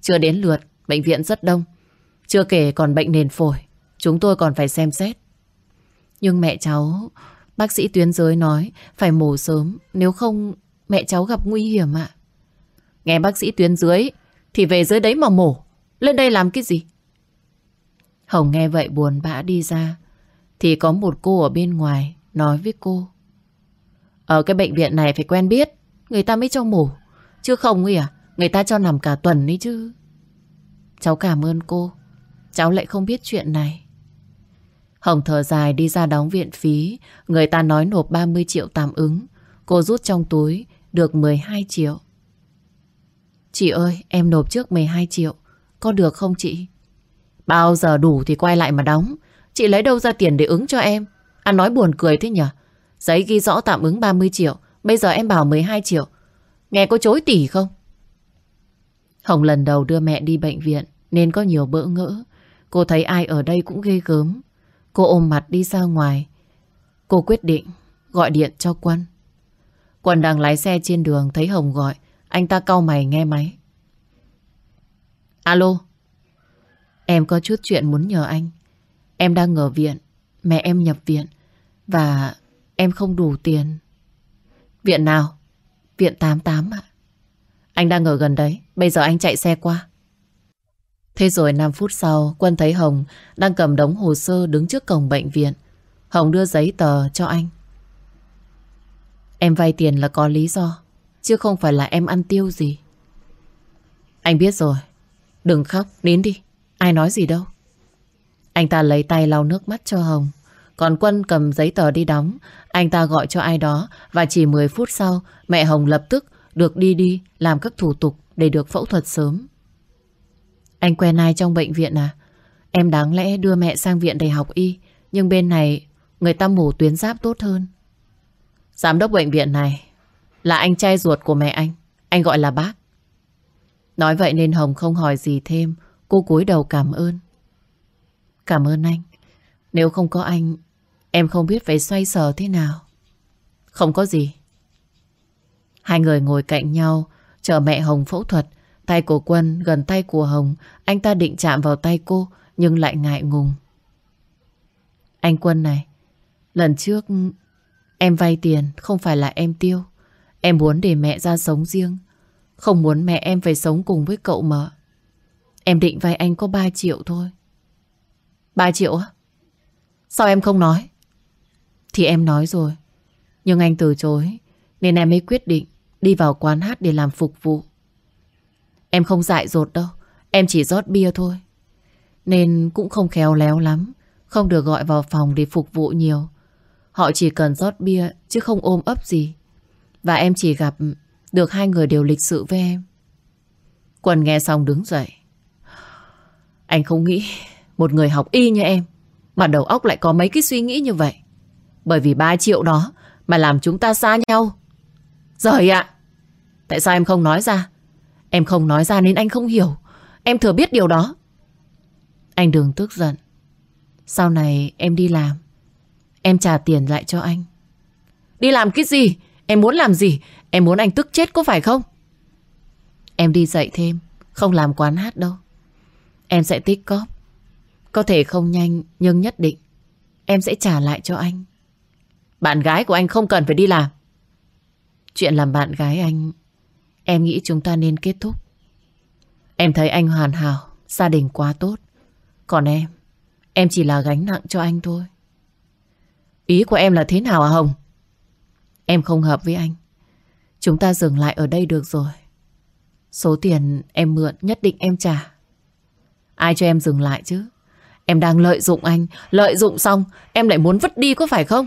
Chưa đến lượt, bệnh viện rất đông. Chưa kể còn bệnh nền phổi. Chúng tôi còn phải xem xét. Nhưng mẹ cháu, bác sĩ tuyến giới nói phải mổ sớm. Nếu không, mẹ cháu gặp nguy hiểm ạ. Nghe bác sĩ tuyến dưới thì về dưới đấy mà mổ. Lên đây làm cái gì? Hồng nghe vậy buồn bã đi ra. Thì có một cô ở bên ngoài nói với cô. Ở cái bệnh viện này phải quen biết. Người ta mới cho mổ. Chứ không ấy à? Người ta cho nằm cả tuần ấy chứ. Cháu cảm ơn cô. Cháu lại không biết chuyện này. Hồng thở dài đi ra đóng viện phí. Người ta nói nộp 30 triệu tạm ứng. Cô rút trong túi được 12 triệu. Chị ơi, em nộp trước 12 triệu. Có được không chị? Bao giờ đủ thì quay lại mà đóng. Chị lấy đâu ra tiền để ứng cho em? Anh nói buồn cười thế nhỉ? Giấy ghi rõ tạm ứng 30 triệu. Bây giờ em bảo 12 triệu. Nghe có chối tỉ không? Hồng lần đầu đưa mẹ đi bệnh viện nên có nhiều bỡ ngỡ. Cô thấy ai ở đây cũng ghê gớm. Cô ôm mặt đi ra ngoài. Cô quyết định gọi điện cho Quân. Quân đang lái xe trên đường thấy Hồng gọi. Anh ta cau mày nghe máy. Alo. Em có chút chuyện muốn nhờ anh. Em đang ở viện. Mẹ em nhập viện. Và em không đủ tiền. Viện nào? Viện 88 ạ. Anh đang ở gần đấy. Bây giờ anh chạy xe qua. Thế rồi 5 phút sau, Quân thấy Hồng đang cầm đống hồ sơ đứng trước cổng bệnh viện. Hồng đưa giấy tờ cho anh. Em vay tiền là có lý do, chứ không phải là em ăn tiêu gì. Anh biết rồi. Đừng khóc, nín đi. Ai nói gì đâu. Anh ta lấy tay lau nước mắt cho Hồng. Còn Quân cầm giấy tờ đi đóng. Anh ta gọi cho ai đó và chỉ 10 phút sau mẹ Hồng lập tức được đi đi làm các thủ tục để được phẫu thuật sớm. Anh quen ai trong bệnh viện à? Em đáng lẽ đưa mẹ sang viện để học y nhưng bên này người ta mổ tuyến giáp tốt hơn. Giám đốc bệnh viện này là anh trai ruột của mẹ anh. Anh gọi là bác. Nói vậy nên Hồng không hỏi gì thêm. Cô cúi đầu cảm ơn. Cảm ơn anh. Nếu không có anh, em không biết phải xoay sở thế nào. Không có gì. Hai người ngồi cạnh nhau, chờ mẹ Hồng phẫu thuật. Tay của Quân gần tay của Hồng, anh ta định chạm vào tay cô, nhưng lại ngại ngùng. Anh Quân này, lần trước em vay tiền không phải là em tiêu. Em muốn để mẹ ra sống riêng. Không muốn mẹ em phải sống cùng với cậu mà Em định vay anh có 3 triệu thôi. 3 triệu á? Sao em không nói? Thì em nói rồi. Nhưng anh từ chối. Nên em mới quyết định đi vào quán hát để làm phục vụ. Em không dại dột đâu. Em chỉ rót bia thôi. Nên cũng không khéo léo lắm. Không được gọi vào phòng để phục vụ nhiều. Họ chỉ cần rót bia, chứ không ôm ấp gì. Và em chỉ gặp được hai người đều lịch sự với em. quần nghe xong đứng dậy. Anh không nghĩ một người học y như em, mà đầu óc lại có mấy cái suy nghĩ như vậy. Bởi vì 3 triệu đó mà làm chúng ta xa nhau. Rời ạ! Tại sao em không nói ra? Em không nói ra nên anh không hiểu. Em thừa biết điều đó. Anh đừng tức giận. Sau này em đi làm. Em trả tiền lại cho anh. Đi làm cái gì? Em muốn làm gì? Em muốn anh tức chết có phải không? Em đi dạy thêm. Không làm quán hát đâu. Em sẽ tích cóp. Có thể không nhanh, nhưng nhất định em sẽ trả lại cho anh. Bạn gái của anh không cần phải đi làm. Chuyện làm bạn gái anh Em nghĩ chúng ta nên kết thúc. Em thấy anh hoàn hảo, Gia đình quá tốt. Còn em Em chỉ là gánh nặng cho anh thôi. Ý của em là thế nào à Hồng? Em không hợp với anh. Chúng ta dừng lại ở đây được rồi. Số tiền em mượn nhất định em trả. Ai cho em dừng lại chứ? Em đang lợi dụng anh. Lợi dụng xong, Em lại muốn vứt đi có phải không?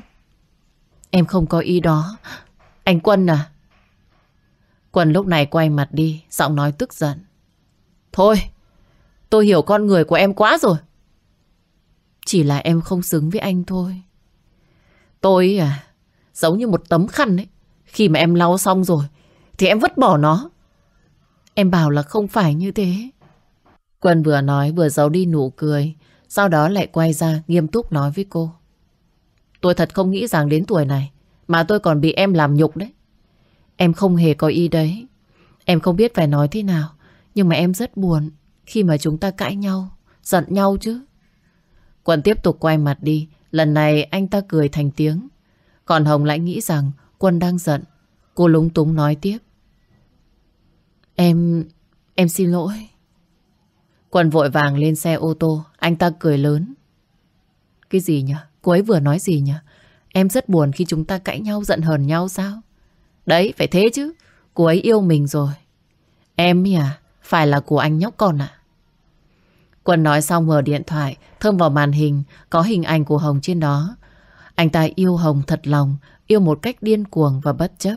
Em không có ý đó. Anh Quân à Quân lúc này quay mặt đi, Giọng nói tức giận Thôi, Tôi hiểu con người của em quá rồi Chỉ là em không xứng với anh thôi Tôi à Giống như một tấm khăn ấy Khi mà em lau xong rồi, Thì em vứt bỏ nó Em bảo là không phải như thế. Quân vừa nói, vừa giấu đi nụ cười. Sau đó lại quay ra, nghiêm túc nói với cô. Tôi thật không nghĩ rằng đến tuổi này, mà tôi còn bị em làm nhục đấy. Em không hề có ý đấy. Em không biết phải nói thế nào. Nhưng mà em rất buồn khi mà chúng ta cãi nhau, giận nhau chứ. Quân tiếp tục quay mặt đi. Lần này anh ta cười thành tiếng. Còn Hồng lại nghĩ rằng Quân đang giận. Cô lúng túng nói tiếp. Em... em xin lỗi. Quân vội vàng lên xe ô tô. Anh ta cười lớn. Cái gì nhỉ? Cô ấy vừa nói gì nhỉ? Em rất buồn khi chúng ta cãi nhau giận hờn nhau sao? Đấy, phải thế chứ. Cô ấy yêu mình rồi. Em ấy à? Phải là của anh nhóc con à? Quân nói xong mở điện thoại, thơm vào màn hình, có hình ảnh của Hồng trên đó. Anh ta yêu Hồng thật lòng, yêu một cách điên cuồng và bất chấp.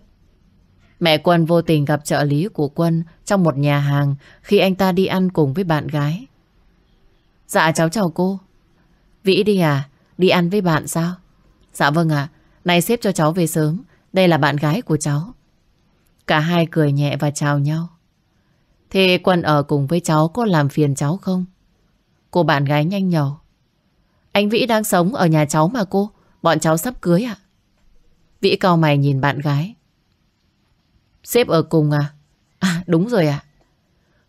Mẹ Quân vô tình gặp trợ lý của Quân trong một nhà hàng khi anh ta đi ăn cùng với bạn gái. Dạ cháu chào cô. Vĩ đi à? Đi ăn với bạn sao? Dạ vâng ạ. Nay xếp cho cháu về sớm. Đây là bạn gái của cháu. Cả hai cười nhẹ và chào nhau. Thế Quân ở cùng với cháu có làm phiền cháu không? Cô bạn gái nhanh nhỏ. Anh Vĩ đang sống ở nhà cháu mà cô. Bọn cháu sắp cưới ạ. Vĩ cao mày nhìn bạn gái. Sếp ở cùng à? À đúng rồi ạ.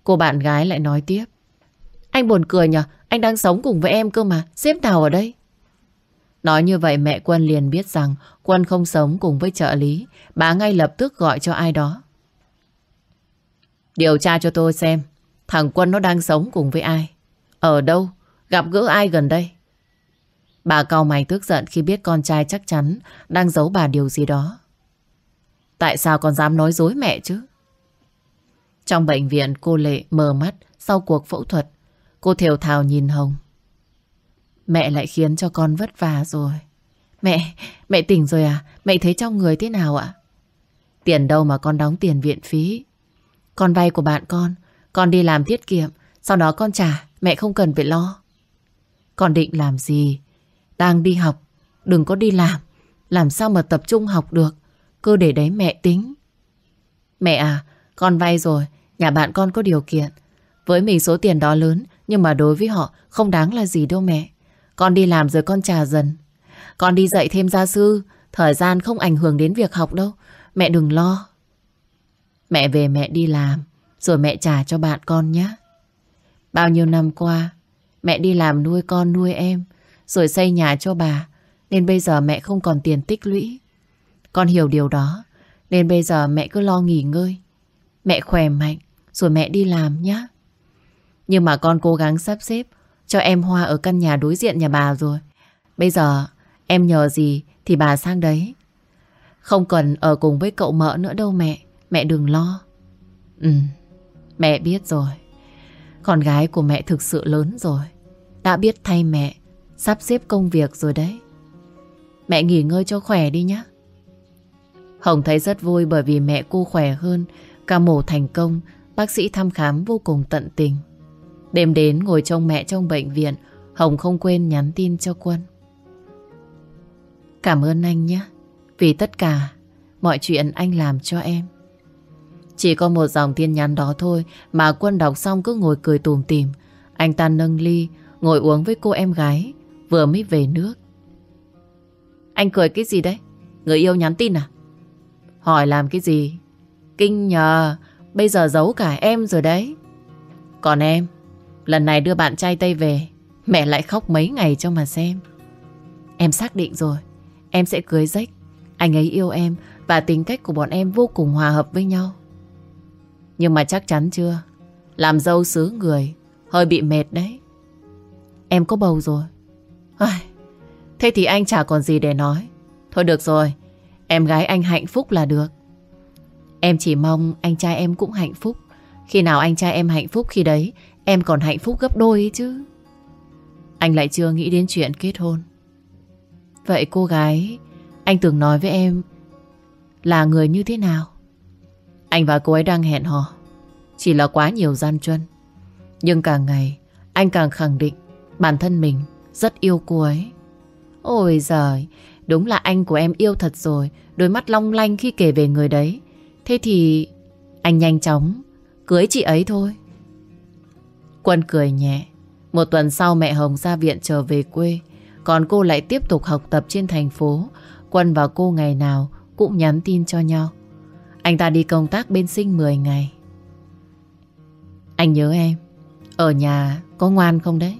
Cô bạn gái lại nói tiếp. Anh buồn cười nhờ, anh đang sống cùng với em cơ mà, sếp nào ở đây? Nói như vậy mẹ Quân liền biết rằng Quân không sống cùng với trợ lý. Bà ngay lập tức gọi cho ai đó. Điều tra cho tôi xem, thằng Quân nó đang sống cùng với ai. Ở đâu? Gặp gỡ ai gần đây? Bà cao mày tức giận khi biết con trai chắc chắn đang giấu bà điều gì đó. Tại sao con dám nói dối mẹ chứ? Trong bệnh viện, cô Lệ mờ mắt sau cuộc phẫu thuật. Cô thều thào nhìn Hồng. Mẹ lại khiến cho con vất vả rồi. Mẹ, mẹ tỉnh rồi à? Mẹ thấy trong người thế nào ạ? Tiền đâu mà con đóng tiền viện phí. Con vay của bạn con, con đi làm tiết kiệm, sau đó con trả, mẹ không cần phải lo. Con định làm gì? Đang đi học, đừng có đi làm. Làm sao mà tập trung học được? Cứ để đấy mẹ tính. Mẹ à, con vay rồi, nhà bạn con có điều kiện. Với mình số tiền đó lớn, nhưng mà đối với họ không đáng là gì đâu mẹ. Con đi làm rồi con trả dần. Con đi dạy thêm gia sư, thời gian không ảnh hưởng đến việc học đâu. Mẹ đừng lo. Mẹ về mẹ đi làm, rồi mẹ trả cho bạn con nhé. Bao nhiêu năm qua, mẹ đi làm nuôi con nuôi em, rồi xây nhà cho bà, nên bây giờ mẹ không còn tiền tích lũy. Con hiểu điều đó, nên bây giờ mẹ cứ lo nghỉ ngơi. Mẹ khỏe mạnh, rồi mẹ đi làm nhé. Nhưng mà con cố gắng sắp xếp cho em Hoa ở căn nhà đối diện nhà bà rồi. Bây giờ em nhờ gì thì bà sang đấy. Không cần ở cùng với cậu mợ nữa đâu mẹ. Mẹ đừng lo. Ừ, mẹ biết rồi. Con gái của mẹ thực sự lớn rồi. Đã biết thay mẹ sắp xếp công việc rồi đấy. Mẹ nghỉ ngơi cho khỏe đi nhé. Hồng thấy rất vui bởi vì mẹ cô khỏe hơn. Ca mổ thành công, bác sĩ thăm khám vô cùng tận tình. Đêm đến ngồi trông mẹ trong bệnh viện, Hồng không quên nhắn tin cho Quân. Cảm ơn anh nhé, vì tất cả mọi chuyện anh làm cho em. Chỉ có một dòng tin nhắn đó thôi mà Quân đọc xong cứ ngồi cười tùm tìm. Anh ta nâng ly, ngồi uống với cô em gái, vừa mới về nước. Anh cười cái gì đấy? Người yêu nhắn tin à? Hỏi làm cái gì? Kinh nhờ, bây giờ giấu cả em rồi đấy. Còn em, lần này đưa bạn trai Tây về, mẹ lại khóc mấy ngày cho mà xem. Em xác định rồi, em sẽ cưới Rách. Anh ấy yêu em và tính cách của bọn em vô cùng hòa hợp với nhau. Nhưng mà chắc chắn chưa Làm dâu xứ người Hơi bị mệt đấy Em có bầu rồi Ai, Thế thì anh chả còn gì để nói Thôi được rồi Em gái anh hạnh phúc là được Em chỉ mong anh trai em cũng hạnh phúc Khi nào anh trai em hạnh phúc khi đấy Em còn hạnh phúc gấp đôi ấy chứ. Anh lại chưa nghĩ đến chuyện kết hôn. Vậy cô gái, Anh từng nói với em Là người như thế nào? Anh và cô ấy đang hẹn hò. Chỉ là quá nhiều gian truân. Nhưng càng ngày, Anh càng khẳng định Bản thân mình rất yêu cô ấy. Ôi giời, Đúng là anh của em yêu thật rồi, Đôi mắt long lanh khi kể về người đấy. Thế thì Anh nhanh chóng Cưới chị ấy thôi. Quân cười nhẹ. Một tuần sau mẹ Hồng ra viện trở về quê. Còn cô lại tiếp tục học tập trên thành phố. Quân và cô ngày nào cũng nhắn tin cho nhau. Anh ta đi công tác bên sinh 10 ngày. Anh nhớ em. Ở nhà có ngoan không đấy?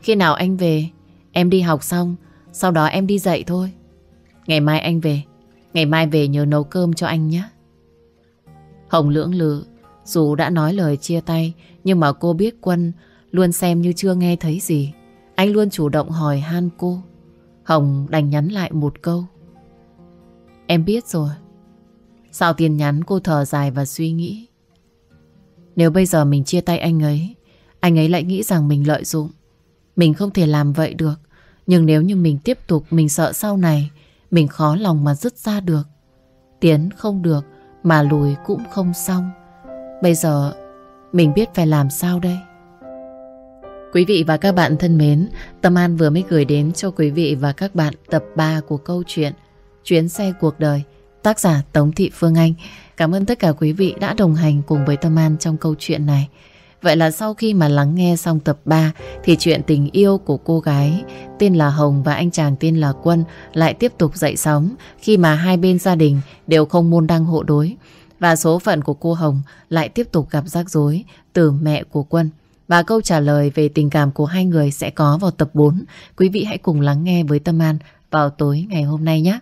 Khi nào anh về, em đi học xong, sau đó em đi dạy thôi. Ngày mai anh về, ngày mai về nhớ nấu cơm cho anh nhé. Hồng lưỡng lự, dù đã nói lời chia tay, nhưng mà cô biết Quân luôn xem như chưa nghe thấy gì. Anh luôn chủ động hỏi han cô. Hồng đành nhắn lại một câu. Em biết rồi. Sau tin nhắn cô thở dài và suy nghĩ. Nếu bây giờ mình chia tay anh ấy, anh ấy lại nghĩ rằng mình lợi dụng. Mình không thể làm vậy được. Nhưng nếu như mình tiếp tục, mình sợ sau này, mình khó lòng mà dứt ra được. Tiến không được, mà lùi cũng không xong. Bây giờ, mình biết phải làm sao đây? Quý vị và các bạn thân mến, Tâm An vừa mới gửi đến cho quý vị và các bạn tập 3 của câu chuyện Chuyến xe cuộc đời, tác giả Tống Thị Phương Anh. Cảm ơn tất cả quý vị đã đồng hành cùng với Tâm An trong câu chuyện này. Vậy là sau khi mà lắng nghe xong tập 3 thì chuyện tình yêu của cô gái tên là Hồng và anh chàng tên là Quân lại tiếp tục dậy sóng khi mà hai bên gia đình đều không môn đăng hộ đối. Và số phận của cô Hồng lại tiếp tục gặp rắc rối từ mẹ của Quân. Và câu trả lời về tình cảm của hai người sẽ có vào tập 4. Quý vị hãy cùng lắng nghe với Tâm An vào tối ngày hôm nay nhé.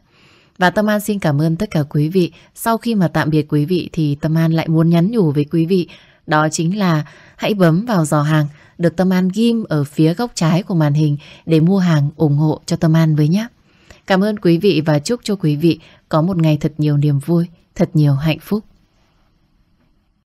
Và Tâm An xin cảm ơn tất cả quý vị. Sau khi mà tạm biệt quý vị thì Tâm An lại muốn nhắn nhủ với quý vị. Đó chính là hãy bấm vào giò hàng được Tâm An ghim ở phía góc trái của màn hình để mua hàng ủng hộ cho Tâm An với nhé. Cảm ơn quý vị và chúc cho quý vị có một ngày thật nhiều niềm vui, thật nhiều hạnh phúc.